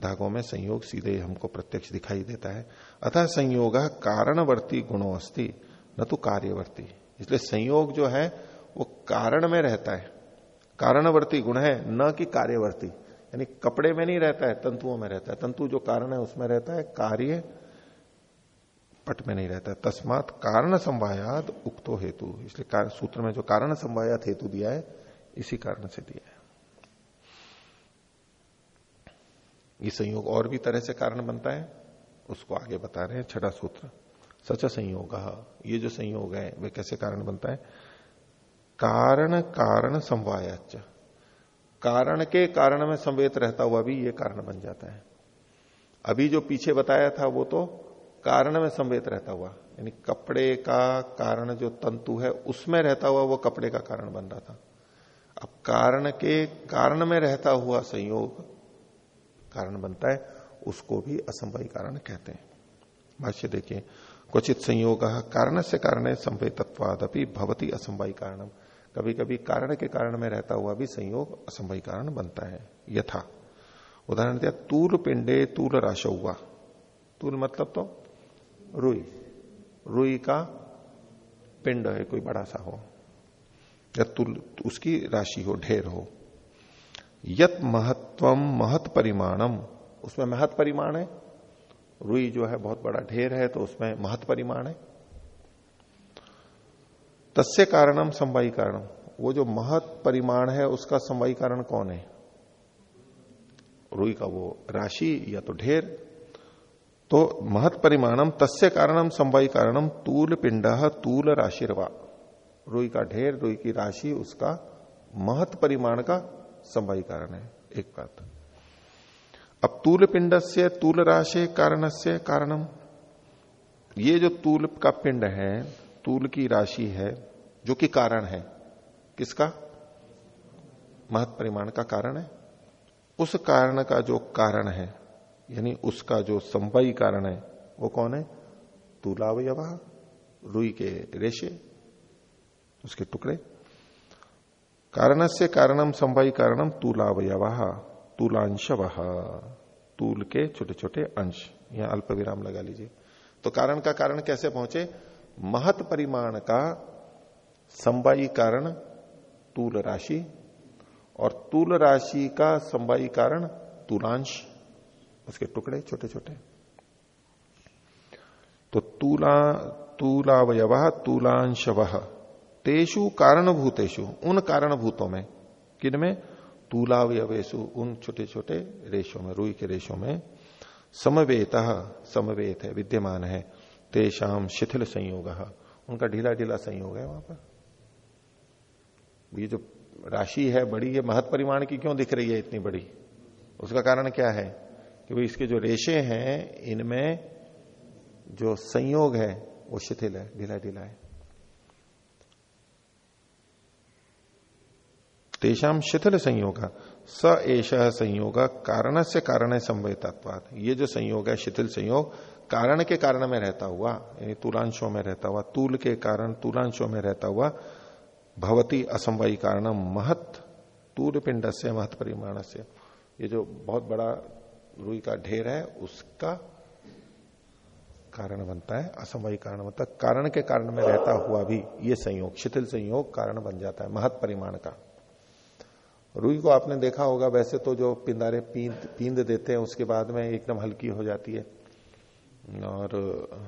धागों में संयोग सीधे हमको प्रत्यक्ष दिखाई देता है। अतः संयोग कारणवर्ती गुणों अस्ति, न तो कार्यवर्ती। इसलिए संयोग जो है, वो कारण में रहता है। कारणवर्ती गुण है, न कि कार्यवर्ती। यानी कपड़े में नहीं रहता है, तंतुओं में रहता है। तंतु जो कारण है, उसमें रहता है कार्य, पट में नहीं रहता है। तस्मात कारण संवायात उक्तो हेतु। इसलिए सूत्र में जो कारण संवायात हेतु दिया है, इसी कारण से दिया है। ये संयोग और भी तरह से कारण बनता है, उसको आगे बता रहे हैं। छठा सूत्र, सच संयोग। ये जो संयोग है, वे कैसे कारण बनता है? कारण कारण संवायाच कारण के कारण में संवेद रहता हुआ भी ये कारण बन जाता है। अभी जो पीछे बताया था वो तो कारण में संवेद रहता हुआ, यानी कपड़े का कारण जो तंतु है, उसमें रहता हुआ वो कपड़े का कारण बन रहा था। अब कारण के कारण में रहता हुआ संयोग कारण बनता है, उसको भी असंभवी कारण कहते हैं। भाष्य देखिए, क्वचित संयोग कारण से कारण संवेदत्वादपि भवती असंभवी कारणम। कभी कभी कारण के कारण में रहता हुआ भी संयोग असंभवी कारण बनता है। यथा। उदाहरण दिया, तूल पिंडे तूल राश हुआ। तूल मतलब तो रुई। रुई का पिंड है, कोई बड़ा सा हो। या तुल, उसकी राशि हो, ढेर हो। यत महत्वम महत परिमाणम। उसमें महत परिमाण है। रुई जो है, बहुत बड़ा ढेर है तो उसमें महत परिमाण है। तस्य कारणम संवाई कारणम। वो जो महत परिमाण है, उसका संवाई कारण कौन है? रुई का वो राशि या तो ढेर। तो महत परिमाणम, तस्य कारणम संवाई कारणम, तूल पिंड तूल राशिर्वा। रुई का ढेर, रुई की राशि, उसका महत परिमाण का संवाई कारण है, एक बात। अब तूल पिंड से तूल राशि कारण से कारणम। ये जो तूल का पिंड है तूल की राशि है, जो कि कारण है। किसका? महत परिमाण का कारण है। उस कारण का जो कारण है, यानी उसका जो संवाई कारण है, वो कौन है? तुलावयव, रुई के रेशे, उसके टुकड़े। कारण से कारणम संवाई कारणम तुलावयव तुलांश तूल के छोटे छोटे अंश। यहाँ अल्प विराम लगा लीजिए। तो कारण का कारण कैसे पहुँचे? महत परिमाण का संवाई कारण तूल राशि और तूल राशि का संवाई कारण तुलांश, उसके टुकड़े छोटे छोटे तो तूला तूलांश वह तेषु कारणभूतेषु, उन कारणभूतों में, किन में? तूलावयवेशु उन छोटे छोटे रेशों में, रुई के रेशों में, समवेत समवेत है, विद्यमान है। तेषाम शिथिल संयोग उनका ढीला ढीला संयोग है वहाँ पर। ये जो राशि है, बड़ी, ये महत परिमाण की क्यों दिख रही है इतनी बड़ी? उसका कारण क्या है? कि भाई इसके जो रेशे हैं, इनमें जो संयोग है, वो शिथिल है ढीला ढीला है। तेषाम शिथिल संयोग स एश संयोग कारण से कारण संवेदत्वाद ये जो संयोग है, शिथिल संयोग कारण के कारण में रहता हुआ, यानी तुलांशों में रहता हुआ, तूल के कारण तुलांशों में रहता हुआ, भवती असंवाई कारण महत, तूल पिंड से महत परिमाण से ये जो बहुत बड़ा रुई का ढेर है, उसका कारण बनता है असमवाई कारण बनता है। कारण के कारण में रहता हुआ भी ये संयोग, शिथिल संयोग कारण बन जाता है, महत परिमाण का। रुई को आपने देखा होगा, वैसे तो जो पिंदारे पींद पींद देते हैं, उसके बाद में एकदम हल्की हो जाती है। और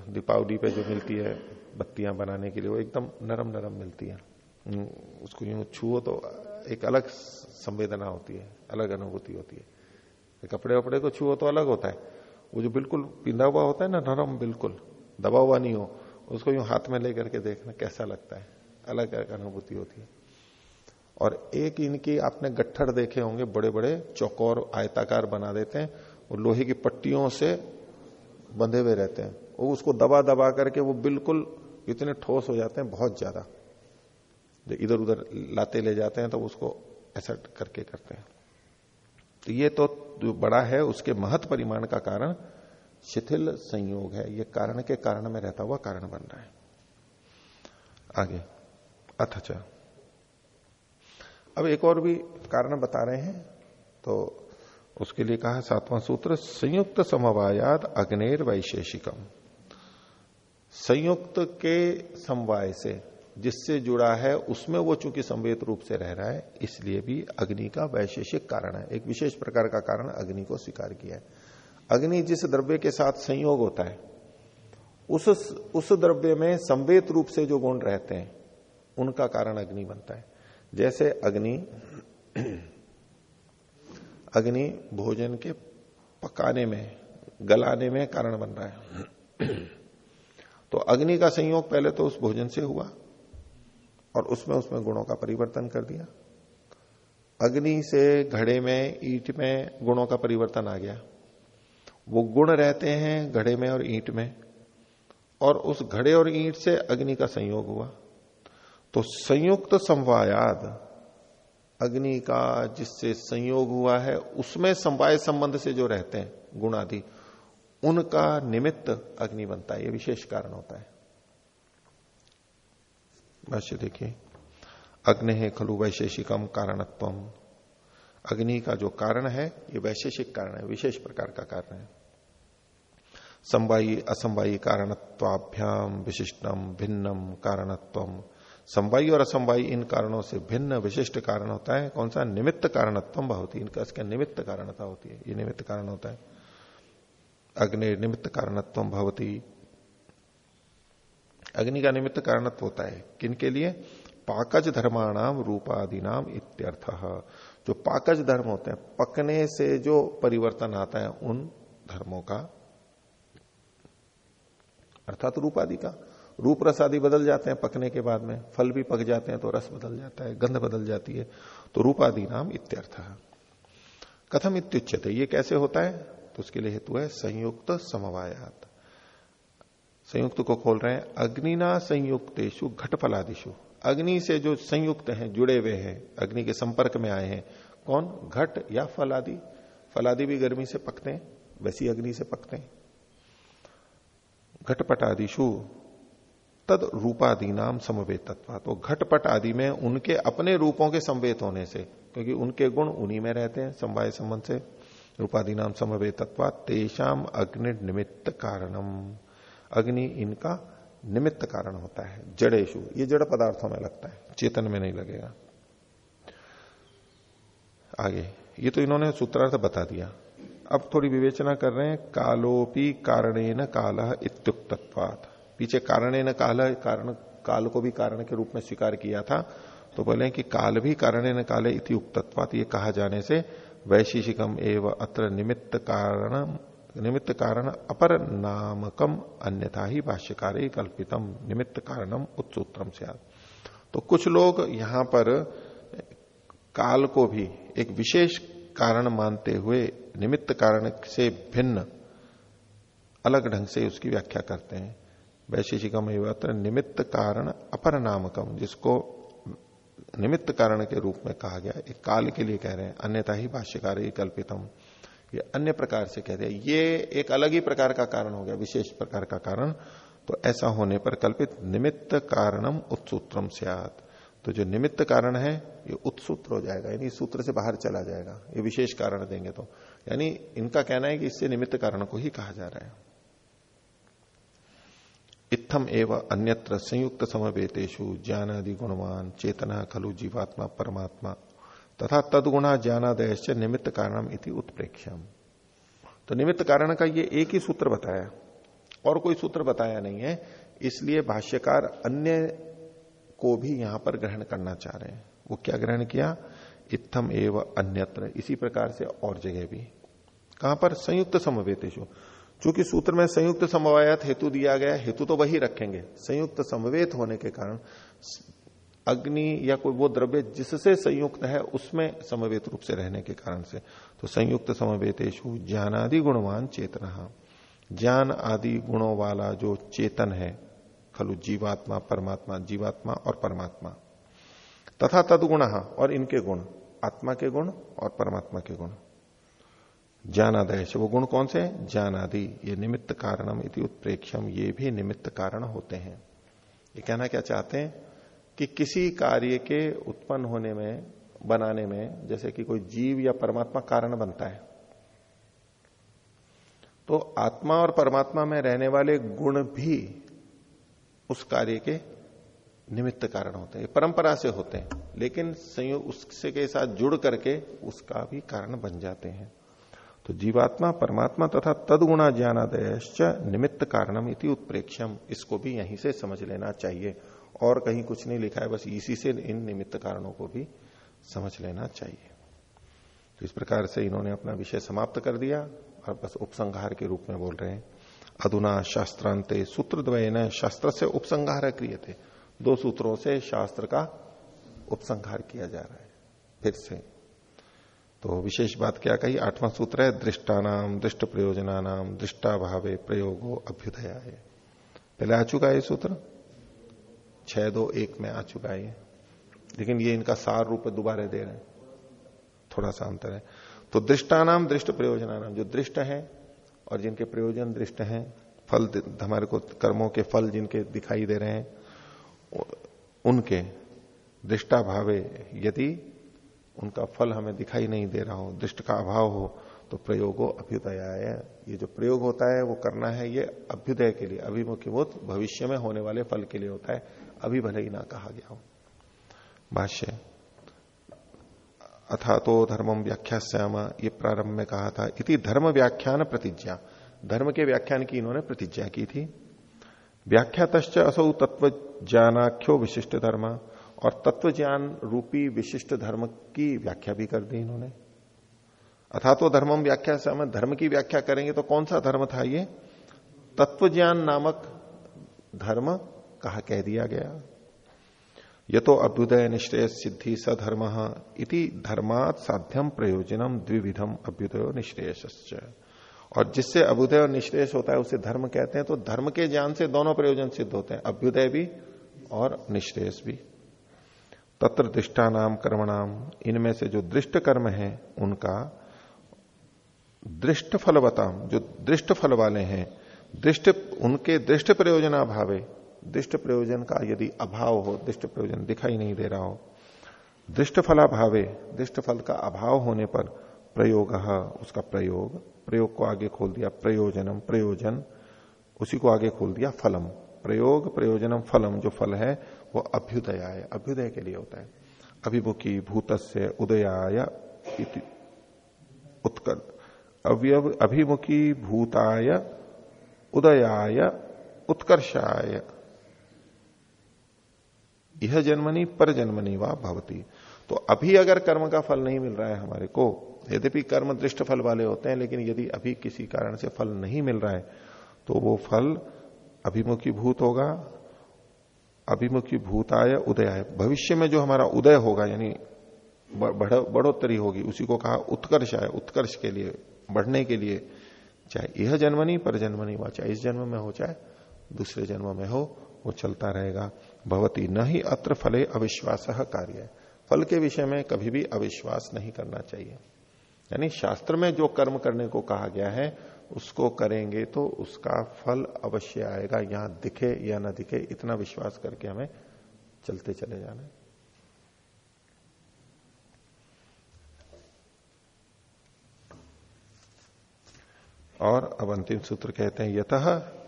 दीपावली पे जो मिलती है बत्तियाँ बनाने के लिए, वो एकदम नरम नरम मिलती है। उसको यूँ छुओ तो एक अलग संवेदना होती है, अलग अनुभूति होती है। कपड़े वपड़े को छुओ तो अलग होता है। वो जो बिल्कुल पिंदा हुआ होता है ना, नरम बिल्कुल, दबा हुआ नहीं हो, उसको यूँ हाथ में लेकर के देखना कैसा लगता है, अलग अलग अनुभूति होती है। और एक इनकी आपने गट्ठर देखे होंगे बड़े बड़े चौकोर आयताकार बना देते हैं और लोहे की पट्टियों से बंधे हुए रहते हैं। वो उसको दबा दबा करके वो बिल्कुल इतने ठोस हो जाते हैं, बहुत ज़्यादा। जो इधर उधर लाते ले जाते हैं तो उसको ऐसा करके करते हैं। तो ये तो जो बड़ा है, उसके महत परिमाण का कारण शिथिल संयोग है। ये कारण के कारण में रहता हुआ कारण बन रहा है। आगे। अथच अब एक और भी कारण बता रहे हैं तो उसके लिए कहा, सातवां सूत्र, संयुक्त समवायात अग्नेर वैशेषिकम। संयुक्त के समवाय से जिससे जुड़ा है, उसमें वो चूँकि संवेद रूप से रह रहा है, इसलिए भी अग्नि का वैशेषिक कारण है। एक विशेष प्रकार का कारण अग्नि को स्वीकार किया है। अग्नि जिस द्रव्य के साथ संयोग होता है, उस उस द्रव्य में संवेद रूप से जो गुण रहते हैं, उनका कारण अग्नि बनता है। जैसे अग्नि अग्नि भोजन के पकाने में, गलाने में कारण बन रहा है। तो अग्नि का संयोग पहले तो उस भोजन से हुआ और उसमें उसमें गुणों का परिवर्तन कर दिया। अग्नि से घड़े में, ईट में गुणों का परिवर्तन आ गया। वो गुण रहते हैं घड़े में और ईंट में। और उस घड़े और ईंट से अग्नि का संयोग हुआ। तो संयुक्त संवायाद अग्नि का जिससे संयोग हुआ है, उसमें संवाय संबंध से जो रहते हैं, गुणादि, उनका निमित्त अग्नि बनता है यह विशेष कारण होता है। भाष्य देखिए, अग्नि है खलु वैशेषिकम कारणत्व अग्नि का जो कारण है, ये वैशेषिक कारण है, विशेष प्रकार का कारण है। संवाई असंवाई कारणत्वाभ्याम, विशिष्टम, भिन्नम कारणत्व संवाई और असंवाई इन कारणों से भिन्न विशिष्ट कारण होता है। कौन सा? निमित्त कारणत्व होती है इनका इसका निमित्त कारणता होती है। ये निमित्त कारण होता है। अग्नि निमित्त कारणत्व भवती। अग्नि का निमित्त कारणत्व होता है किनके लिए? पाकज धर्माणाम रूपादि नाम इत्यर्थ। जो पाकज धर्म होते हैं, पकने से जो परिवर्तन आता है, उन धर्मों का, अर्थात रूपादि का। रूप रस आदि बदल जाते हैं पकने के बाद में। फल भी पक जाते हैं तो रस बदल जाता है, गंध बदल जाती है। तो रूपादि नाम इत्यर्थ। कथम इत्युच्चते ये कैसे होता है? तो उसके लिए हेतु है संयुक्त समवायात। संयुक्त को खोल रहे हैं। अग्निना संयुक्तेशु घटफलादिशु अग्नि से जो संयुक्त हैं, जुड़े हुए हैं, अग्नि के संपर्क में आए हैं, कौन? घट या फल आदि फलादि भी गर्मी से पकते हैं, वैसी अग्नि से पकते हैं। घटपट आदिशु तद रूपादि नाम समवेत तत्व तो घटपट आदि में उनके अपने रूपों के संवेत होने से, क्योंकि उनके गुण उन्हीं में रहते हैं, समवाय संबंध से रूपादि नाम समवेत तत्व तेषाम अग्नि निमित्त कारणम। अग्नि इनका निमित्त कारण होता है, जड़ेशु। ये जड़ पदार्थों में लगता है, चेतन में नहीं लगेगा। आगे, ये तो इन्होंने सूत्रार्थ बता दिया। अब थोड़ी विवेचना कर रहे हैं, कालोपी कारणेन काल इत्युक्तत्वात। पीछे कारणेन काल कारण, काल को भी कारण के रूप में स्वीकार किया था। तो बोले कि काल भी कारणेन काले इति उक्तत्वात, ये कहा जाने से वैशिषिकम एवं अत्र निमित्त कारण निमित्त कारण अपर नामकम अन्यथा ही भाष्यकार कल्पितम, निमित्त कारणम उत्सूत्रम से तो कुछ लोग यहाँ पर काल को भी एक विशेष कारण मानते हुए निमित्त कारण से भिन्न, अलग ढंग से उसकी व्याख्या करते हैं। वैशेषिकम अत्र निमित्त कारण अपर नामकम जिसको निमित्त कारण के रूप में कहा गया। एक काल के लिए कह रहे हैं, अन्यथा ही भाष्यकार कल्पितम। ये अन्य प्रकार से कह दिया ये एक अलग ही प्रकार का कारण हो गया, विशेष प्रकार का कारण। तो ऐसा होने पर कल्पित निमित्त कारणम उत्सूत्रम सियात। तो जो निमित्त कारण है, ये उत्सूत्र हो जाएगा, यानी सूत्र से बाहर चला जाएगा। ये विशेष कारण देंगे तो। यानी इनका कहना है कि इससे निमित्त कारण को ही कहा जा रहा है। इत्थम एवं अन्यत्र संयुक्त समवेतेशु ज्ञानादि गुणवान, चेतना खलु जीवात्मा परमात्मा। तथा तदगुणा ज्ञानादय निमित्त कारणम इति उत्प्रेक्षम तो निमित्त कारण का ये एक ही सूत्र बताया। और कोई सूत्र बताया नहीं है, इसलिए भाष्यकार अन्य को भी यहाँ पर ग्रहण करना चाह रहे हैं। वो क्या ग्रहण किया? इत्थम एवं अन्यत्र। इसी प्रकार से और जगह भी। कहाँ पर? संयुक्त समवेतेशु चूँकि सूत्र में संयुक्त समवायत हेतु दिया गया हेतु तो वही रखेंगे। संयुक्त समवेत होने के कारण अग्नि या कोई वो द्रव्य जिससे संयुक्त है, उसमें समवेत रूप से रहने के कारण से। तो संयुक्त समवेतेशु ज्ञानादि गुणवान चेतना। ज्ञान आदि गुणों वाला जो चेतन है, खलु जीवात्मा, परमात्मा, जीवात्मा और परमात्मा। तथा तदगुण और इनके गुण, आत्मा के गुण और परमात्मा के गुण। ज्ञानादय वो गुण कौन से ज्ञानादि। ये निमित्त कारणम इति उत्प्रेक्षम ये भी निमित्त कारण होते हैं। ये कहना क्या चाहते हैं? कि किसी कार्य के उत्पन्न होने में, बनाने में, जैसे कि कोई जीव या परमात्मा कारण बनता है। तो आत्मा और परमात्मा में रहने वाले गुण भी उस कार्य के निमित्त कारण होते हैं। परंपरा से होते हैं। लेकिन संयोग उससे के साथ जुड़ करके उसका भी कारण बन जाते हैं। तो जीवात्मा, परमात्मा तथा तदगुणा ज्ञानादय निमित्त कारणम इति उत्प्रेक्षम इसको भी यहीं से समझ लेना चाहिए। और कहीं कुछ नहीं लिखा है, बस इसी से इन निमित्त कारणों को भी समझ लेना चाहिए। तो इस प्रकार से इन्होंने अपना विषय समाप्त कर दिया। और बस उपसंहार के रूप में बोल रहे हैं। अधुना शास्त्रांते सूत्र द्वय शास्त्र से उपसंहार क्रिय थे दो सूत्रों से शास्त्र का उपसंहार किया जा रहा है। फिर से तो विशेष बात क्या कही? आठवां सूत्र है, दृष्टानाम दृष्ट प्रयोजना नाम दृष्टा भावे प्रयोगो अभ्युदया है पहले आ चुका है सूत्र? छह दो एक में आ चुका है लेकिन ये इनका सार रूप दोबारा दे रहे हैं। थोड़ा सा अंतर है। तो दृष्टानाम दृष्ट प्रयोजना नाम जो दृष्ट है और जिनके प्रयोजन दृष्ट हैं, फल हमारे को कर्मों के फल जिनके दिखाई दे रहे हैं, उनके दृष्टा भावे यदि उनका फल हमें दिखाई नहीं दे रहा हो, दृष्ट का अभाव हो तो प्रयोगो अभ्युदय ये जो प्रयोग होता है, वो करना है ये अभ्युदय के लिए अभिमुखीभूत भविष्य में होने वाले फल के लिए होता है। अभी भले ही ना कहा गया हो। भाष्य अथा तो धर्मम व्याख्या श्याम ये प्रारंभ में कहा था। इति धर्म व्याख्यान प्रतिज्ञा। धर्म के व्याख्यान की इन्होंने प्रतिज्ञा की थी। व्याख्यात असौ तत्व ज्ञानाख्यो विशिष्ट धर्म। और तत्व ज्ञान रूपी विशिष्ट धर्म की व्याख्या भी कर दी इन्होंने। अथा तो धर्मम व्याख्या से हम धर्म की व्याख्या करेंगे तो कौन सा धर्म था ये? तत्व ज्ञान नामक धर्म कहा कह दिया गया। ये तो अभ्युदय निश्चय सिद्धि सधर्म इति धर्मात साध्यम प्रयोजनम द्विविधम अभ्युदय निश्रेयस और जिससे अभ्युदय और निश्रेयस होता है, उसे धर्म कहते हैं। तो धर्म के ज्ञान से दोनों प्रयोजन सिद्ध होते हैं, अभ्युदय भी और निश्रेयस भी। तत्र दृष्टा नाम कर्मणाम इनमें से जो दृष्ट कर्म है, उनका दृष्ट फलवताम जो दृष्ट फल वाले हैं, दृष्ट, उनके दृष्ट प्रयोजना भावे दृष्ट प्रयोजन का यदि अभाव हो, दृष्ट प्रयोजन दिखाई नहीं दे रहा हो दृष्ट फलाभावे दृष्ट फल का अभाव होने पर प्रयोग, उसका प्रयोग प्रयोग को आगे खोल दिया प्रयोजनम, प्रयोजन, उसी को आगे खोल दिया फलम, प्रयोग, प्रयोजनम, फलम, जो फल है वो अभ्युदय है अभ्युदय के लिए होता है। अभिमुखी भूत से उदयाय उत्कल। अवयव, अभिमुखी भूताय उदयाय उत्कर्षाय। यह जन्मनी पर जन्मनी वा भवती। तो अभी अगर कर्म का फल नहीं मिल रहा है हमारे को, यद्यपि कर्म दृष्ट फल वाले होते हैं, लेकिन यदि अभी किसी कारण से फल नहीं मिल रहा है तो वो फल अभिमुखी भूत होगा अभिमुखी भूताय उदय भविष्य में जो हमारा उदय होगा, यानी बढ़ोत्तरी होगी, उसी को कहा उत्कर्ष है उत्कर्ष के लिए, बढ़ने के लिए, चाहे यह जन्म नहीं पर जन्म नहीं हुआ चाहे इस जन्म में हो चाहे दूसरे जन्म में हो, वो चलता रहेगा। भवती न ही अत्र फले अविश्वास कार्य। फल के विषय में कभी भी अविश्वास नहीं करना चाहिए। यानी शास्त्र में जो कर्म करने को कहा गया है उसको करेंगे तो उसका फल अवश्य आएगा। यहाँ दिखे या ना दिखे, इतना विश्वास करके हमें चलते चले जाना है। और अब अंतिम सूत्र कहते हैं यथ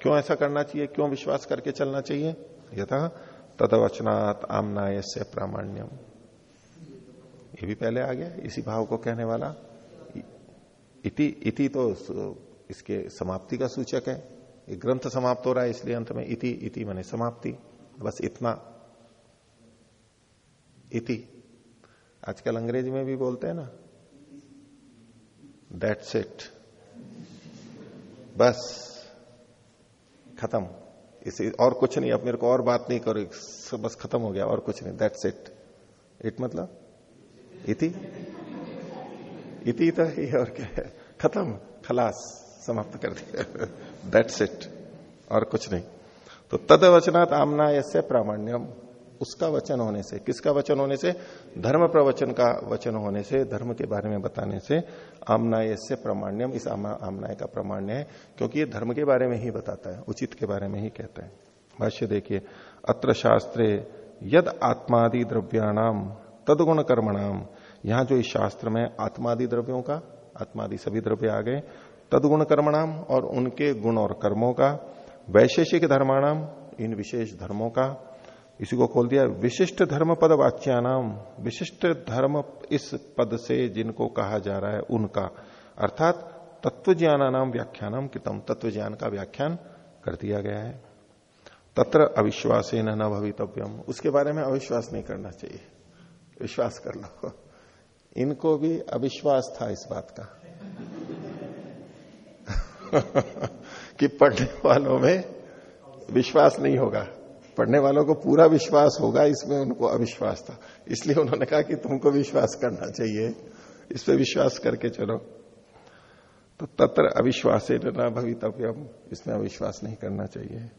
क्यों ऐसा करना चाहिए? क्यों विश्वास करके चलना चाहिए? यथ तदवचनात् आमनाय से प्रामाण्यम। ये भी पहले आ गया, इसी भाव को कहने वाला। इति इति तो इसके समाप्ति का सूचक है। ये ग्रंथ समाप्त हो रहा है, इसलिए अंत में इति इति माने समाप्ति। बस इतना। इति। आजकल अंग्रेज़ी में भी बोलते हैं ना। दैट्स इट बस। खत्म। इसे और कुछ नहीं, अब मेरे को और बात नहीं करो बस खत्म हो गया, और कुछ नहीं। दैट्स इट इट मतलब? इति? इति तो ही, और क्या है? खत्म। खलास। समाप्त कर दिया। *laughs* दैट्स इट और कुछ नहीं। तो तद वचनात् आमना यसे प्रामाण्यम। उसका वचन होने से, किसका वचन होने से? धर्म प्रवचन का वचन होने से, धर्म के बारे में बताने से आमनाय से प्रामाण्यम। इस आमनाय का प्रामाण्य है, क्योंकि ये धर्म के बारे में ही बताता है, उचित के बारे में ही कहता है। भाष्य देखिए, अत्र शास्त्रे यद आत्मादि द्रव्याणाम तदगुण कर्मणाम यहाँ जो इस शास्त्र में आत्मादि द्रव्यों का, आत्मादि सभी द्रव्य आ गए तदगुण कर्मणाम और उनके गुण और कर्मों का, वैशेषिक धर्माणाम, इन विशेष धर्मों का, इसी को खोल दिया। विशिष्ट धर्म पद वाच्यानाम विशिष्ट धर्म इस पद से जिनको कहा जा रहा है उनका, अर्थात तत्व ज्ञानानाम व्याख्यानम कितम तत्व ज्ञान का व्याख्यान कर दिया गया है। तत्र अविश्वास न भवितव्यम, उसके बारे में अविश्वास नहीं करना चाहिए। विश्वास कर लो। इनको भी अविश्वास था इस बात का। कि पढ़ने वालों में विश्वास नहीं होगा। पढ़ने वालों को पूरा विश्वास होगा, इसमें उनको अविश्वास था। इसलिए उन्होंने कहा कि तुमको विश्वास करना चाहिए। इस पर विश्वास करके चलो। तो तत्र अविश्वास न भवितव्यम, इसमें अविश्वास नहीं करना चाहिए।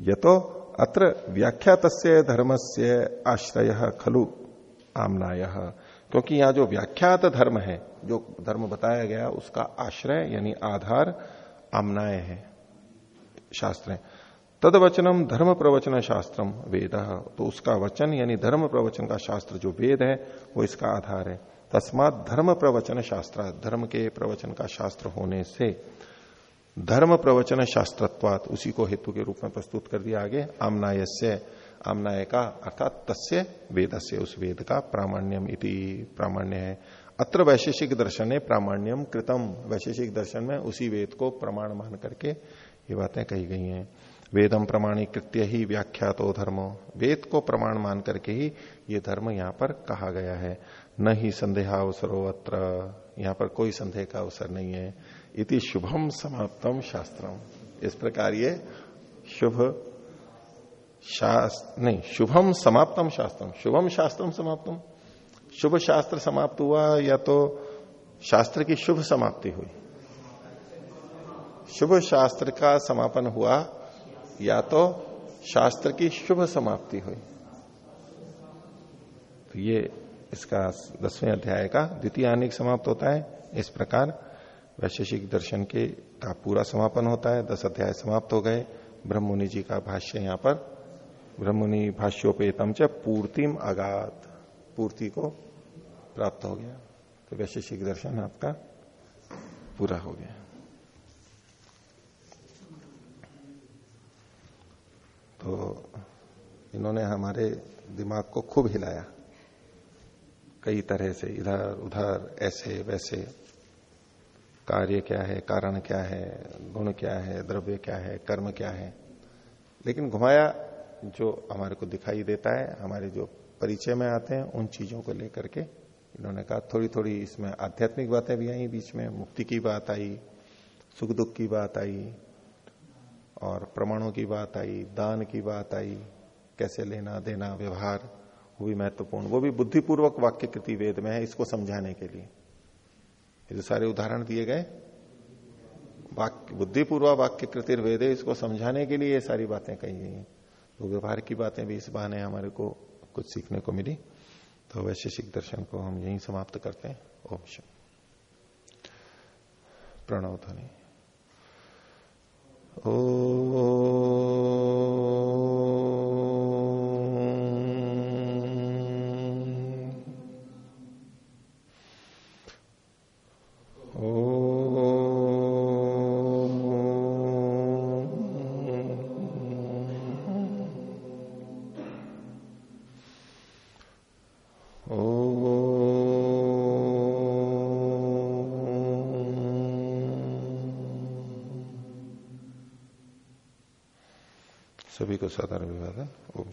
यह तो अत्र व्याख्यात धर्म से आश्रय खलु आमनाय। क्योंकि यहाँ जो व्याख्यात धर्म है, जो धर्म बताया गया, उसका आश्रय यानी आधार आमनाय है, शास्त्र तद वचनम धर्म प्रवचन शास्त्रम वेद। तो उसका वचन यानी धर्म प्रवचन का शास्त्र जो वेद है, वो इसका आधार है। तस्मात धर्म प्रवचन शास्त्र, धर्म के प्रवचन का शास्त्र होने से धर्म प्रवचन शास्त्रत्वात उसी को हेतु के रूप में प्रस्तुत कर दिया आगे, आमनायस्य। आमनाय का अर्थात तस्य वेद से उस वेद का प्रामाण्यम इति प्रामाण्य है। अत्र वैशेषिक दर्शन है प्रामाण्यम कृतम। वैशेषिक दर्शन में उसी वेद को प्रमाण मान करके ये बातें कही गई हैं। वेदम प्रमाणीकृत्य ही व्याख्यातो धर्मो। वेद को प्रमाण मान करके ही ये धर्म यहाँ पर कहा गया है। न ही संदेहावसरो अत्र। यहाँ पर कोई संदेह का अवसर नहीं है। इति शुभम समाप्तम शास्त्रम। इस प्रकार ये शुभ शास्त्र, नहीं, शुभम समाप्तम शास्त्रम। शुभम शास्त्रम समाप्तम। शुभ शास्त्र समाप्त हुआ, या तो शास्त्र की शुभ समाप्ति हुई। शुभ शास्त्र का समापन हुआ, या तो शास्त्र की शुभ समाप्ति हुई। तो ये इसका दसवें अध्याय का द्वितीय आनिक समाप्त होता है। इस प्रकार वैशेषिक दर्शन के का पूरा समापन होता है। दस अध्याय समाप्त हो गए। ब्रह्ममुनि जी का भाष्य यहाँ पर ब्रह्ममुनि भाष्योपेतम च पूर्तिम आगात पूर्ति को प्राप्त हो गया। तो वैशेषिक दर्शन आपका पूरा हो गया। तो इन्होंने हमारे दिमाग को खूब हिलाया। कई तरह से, इधर, उधर, ऐसे, वैसे। कार्य क्या है, कारण क्या है, गुण क्या है, द्रव्य क्या है, कर्म क्या है। लेकिन घुमाया जो हमारे को दिखाई देता है, हमारे जो परिचय में आते हैं, उन चीज़ों को लेकर के इन्होंने कहा थोड़ी थोड़ी इसमें आध्यात्मिक बातें भी आई बीच में, मुक्ति की बात आई, सुख दुख की बात आई, और प्रमाणों की बात आई, दान की बात आई, कैसे लेना देना, व्यवहार, वो भी महत्वपूर्ण, वो भी बुद्धिपूर्वक वाक्य कृति वेद में है, इसको समझाने के लिए। ये जो सारे उदाहरण दिए गए, वाक्य बुद्धिपूर्वक वाक्य कृति वेद है इसको समझाने के लिए ये सारी बातें कही गई तो व्यवहार की बातें भी इस बहाने हमारे को कुछ सीखने को मिली। तो वैशेषिक दर्शन को हम यहीं समाप्त करते हैं। ओम प्रणव ध्वनि। ओ विवादन ओम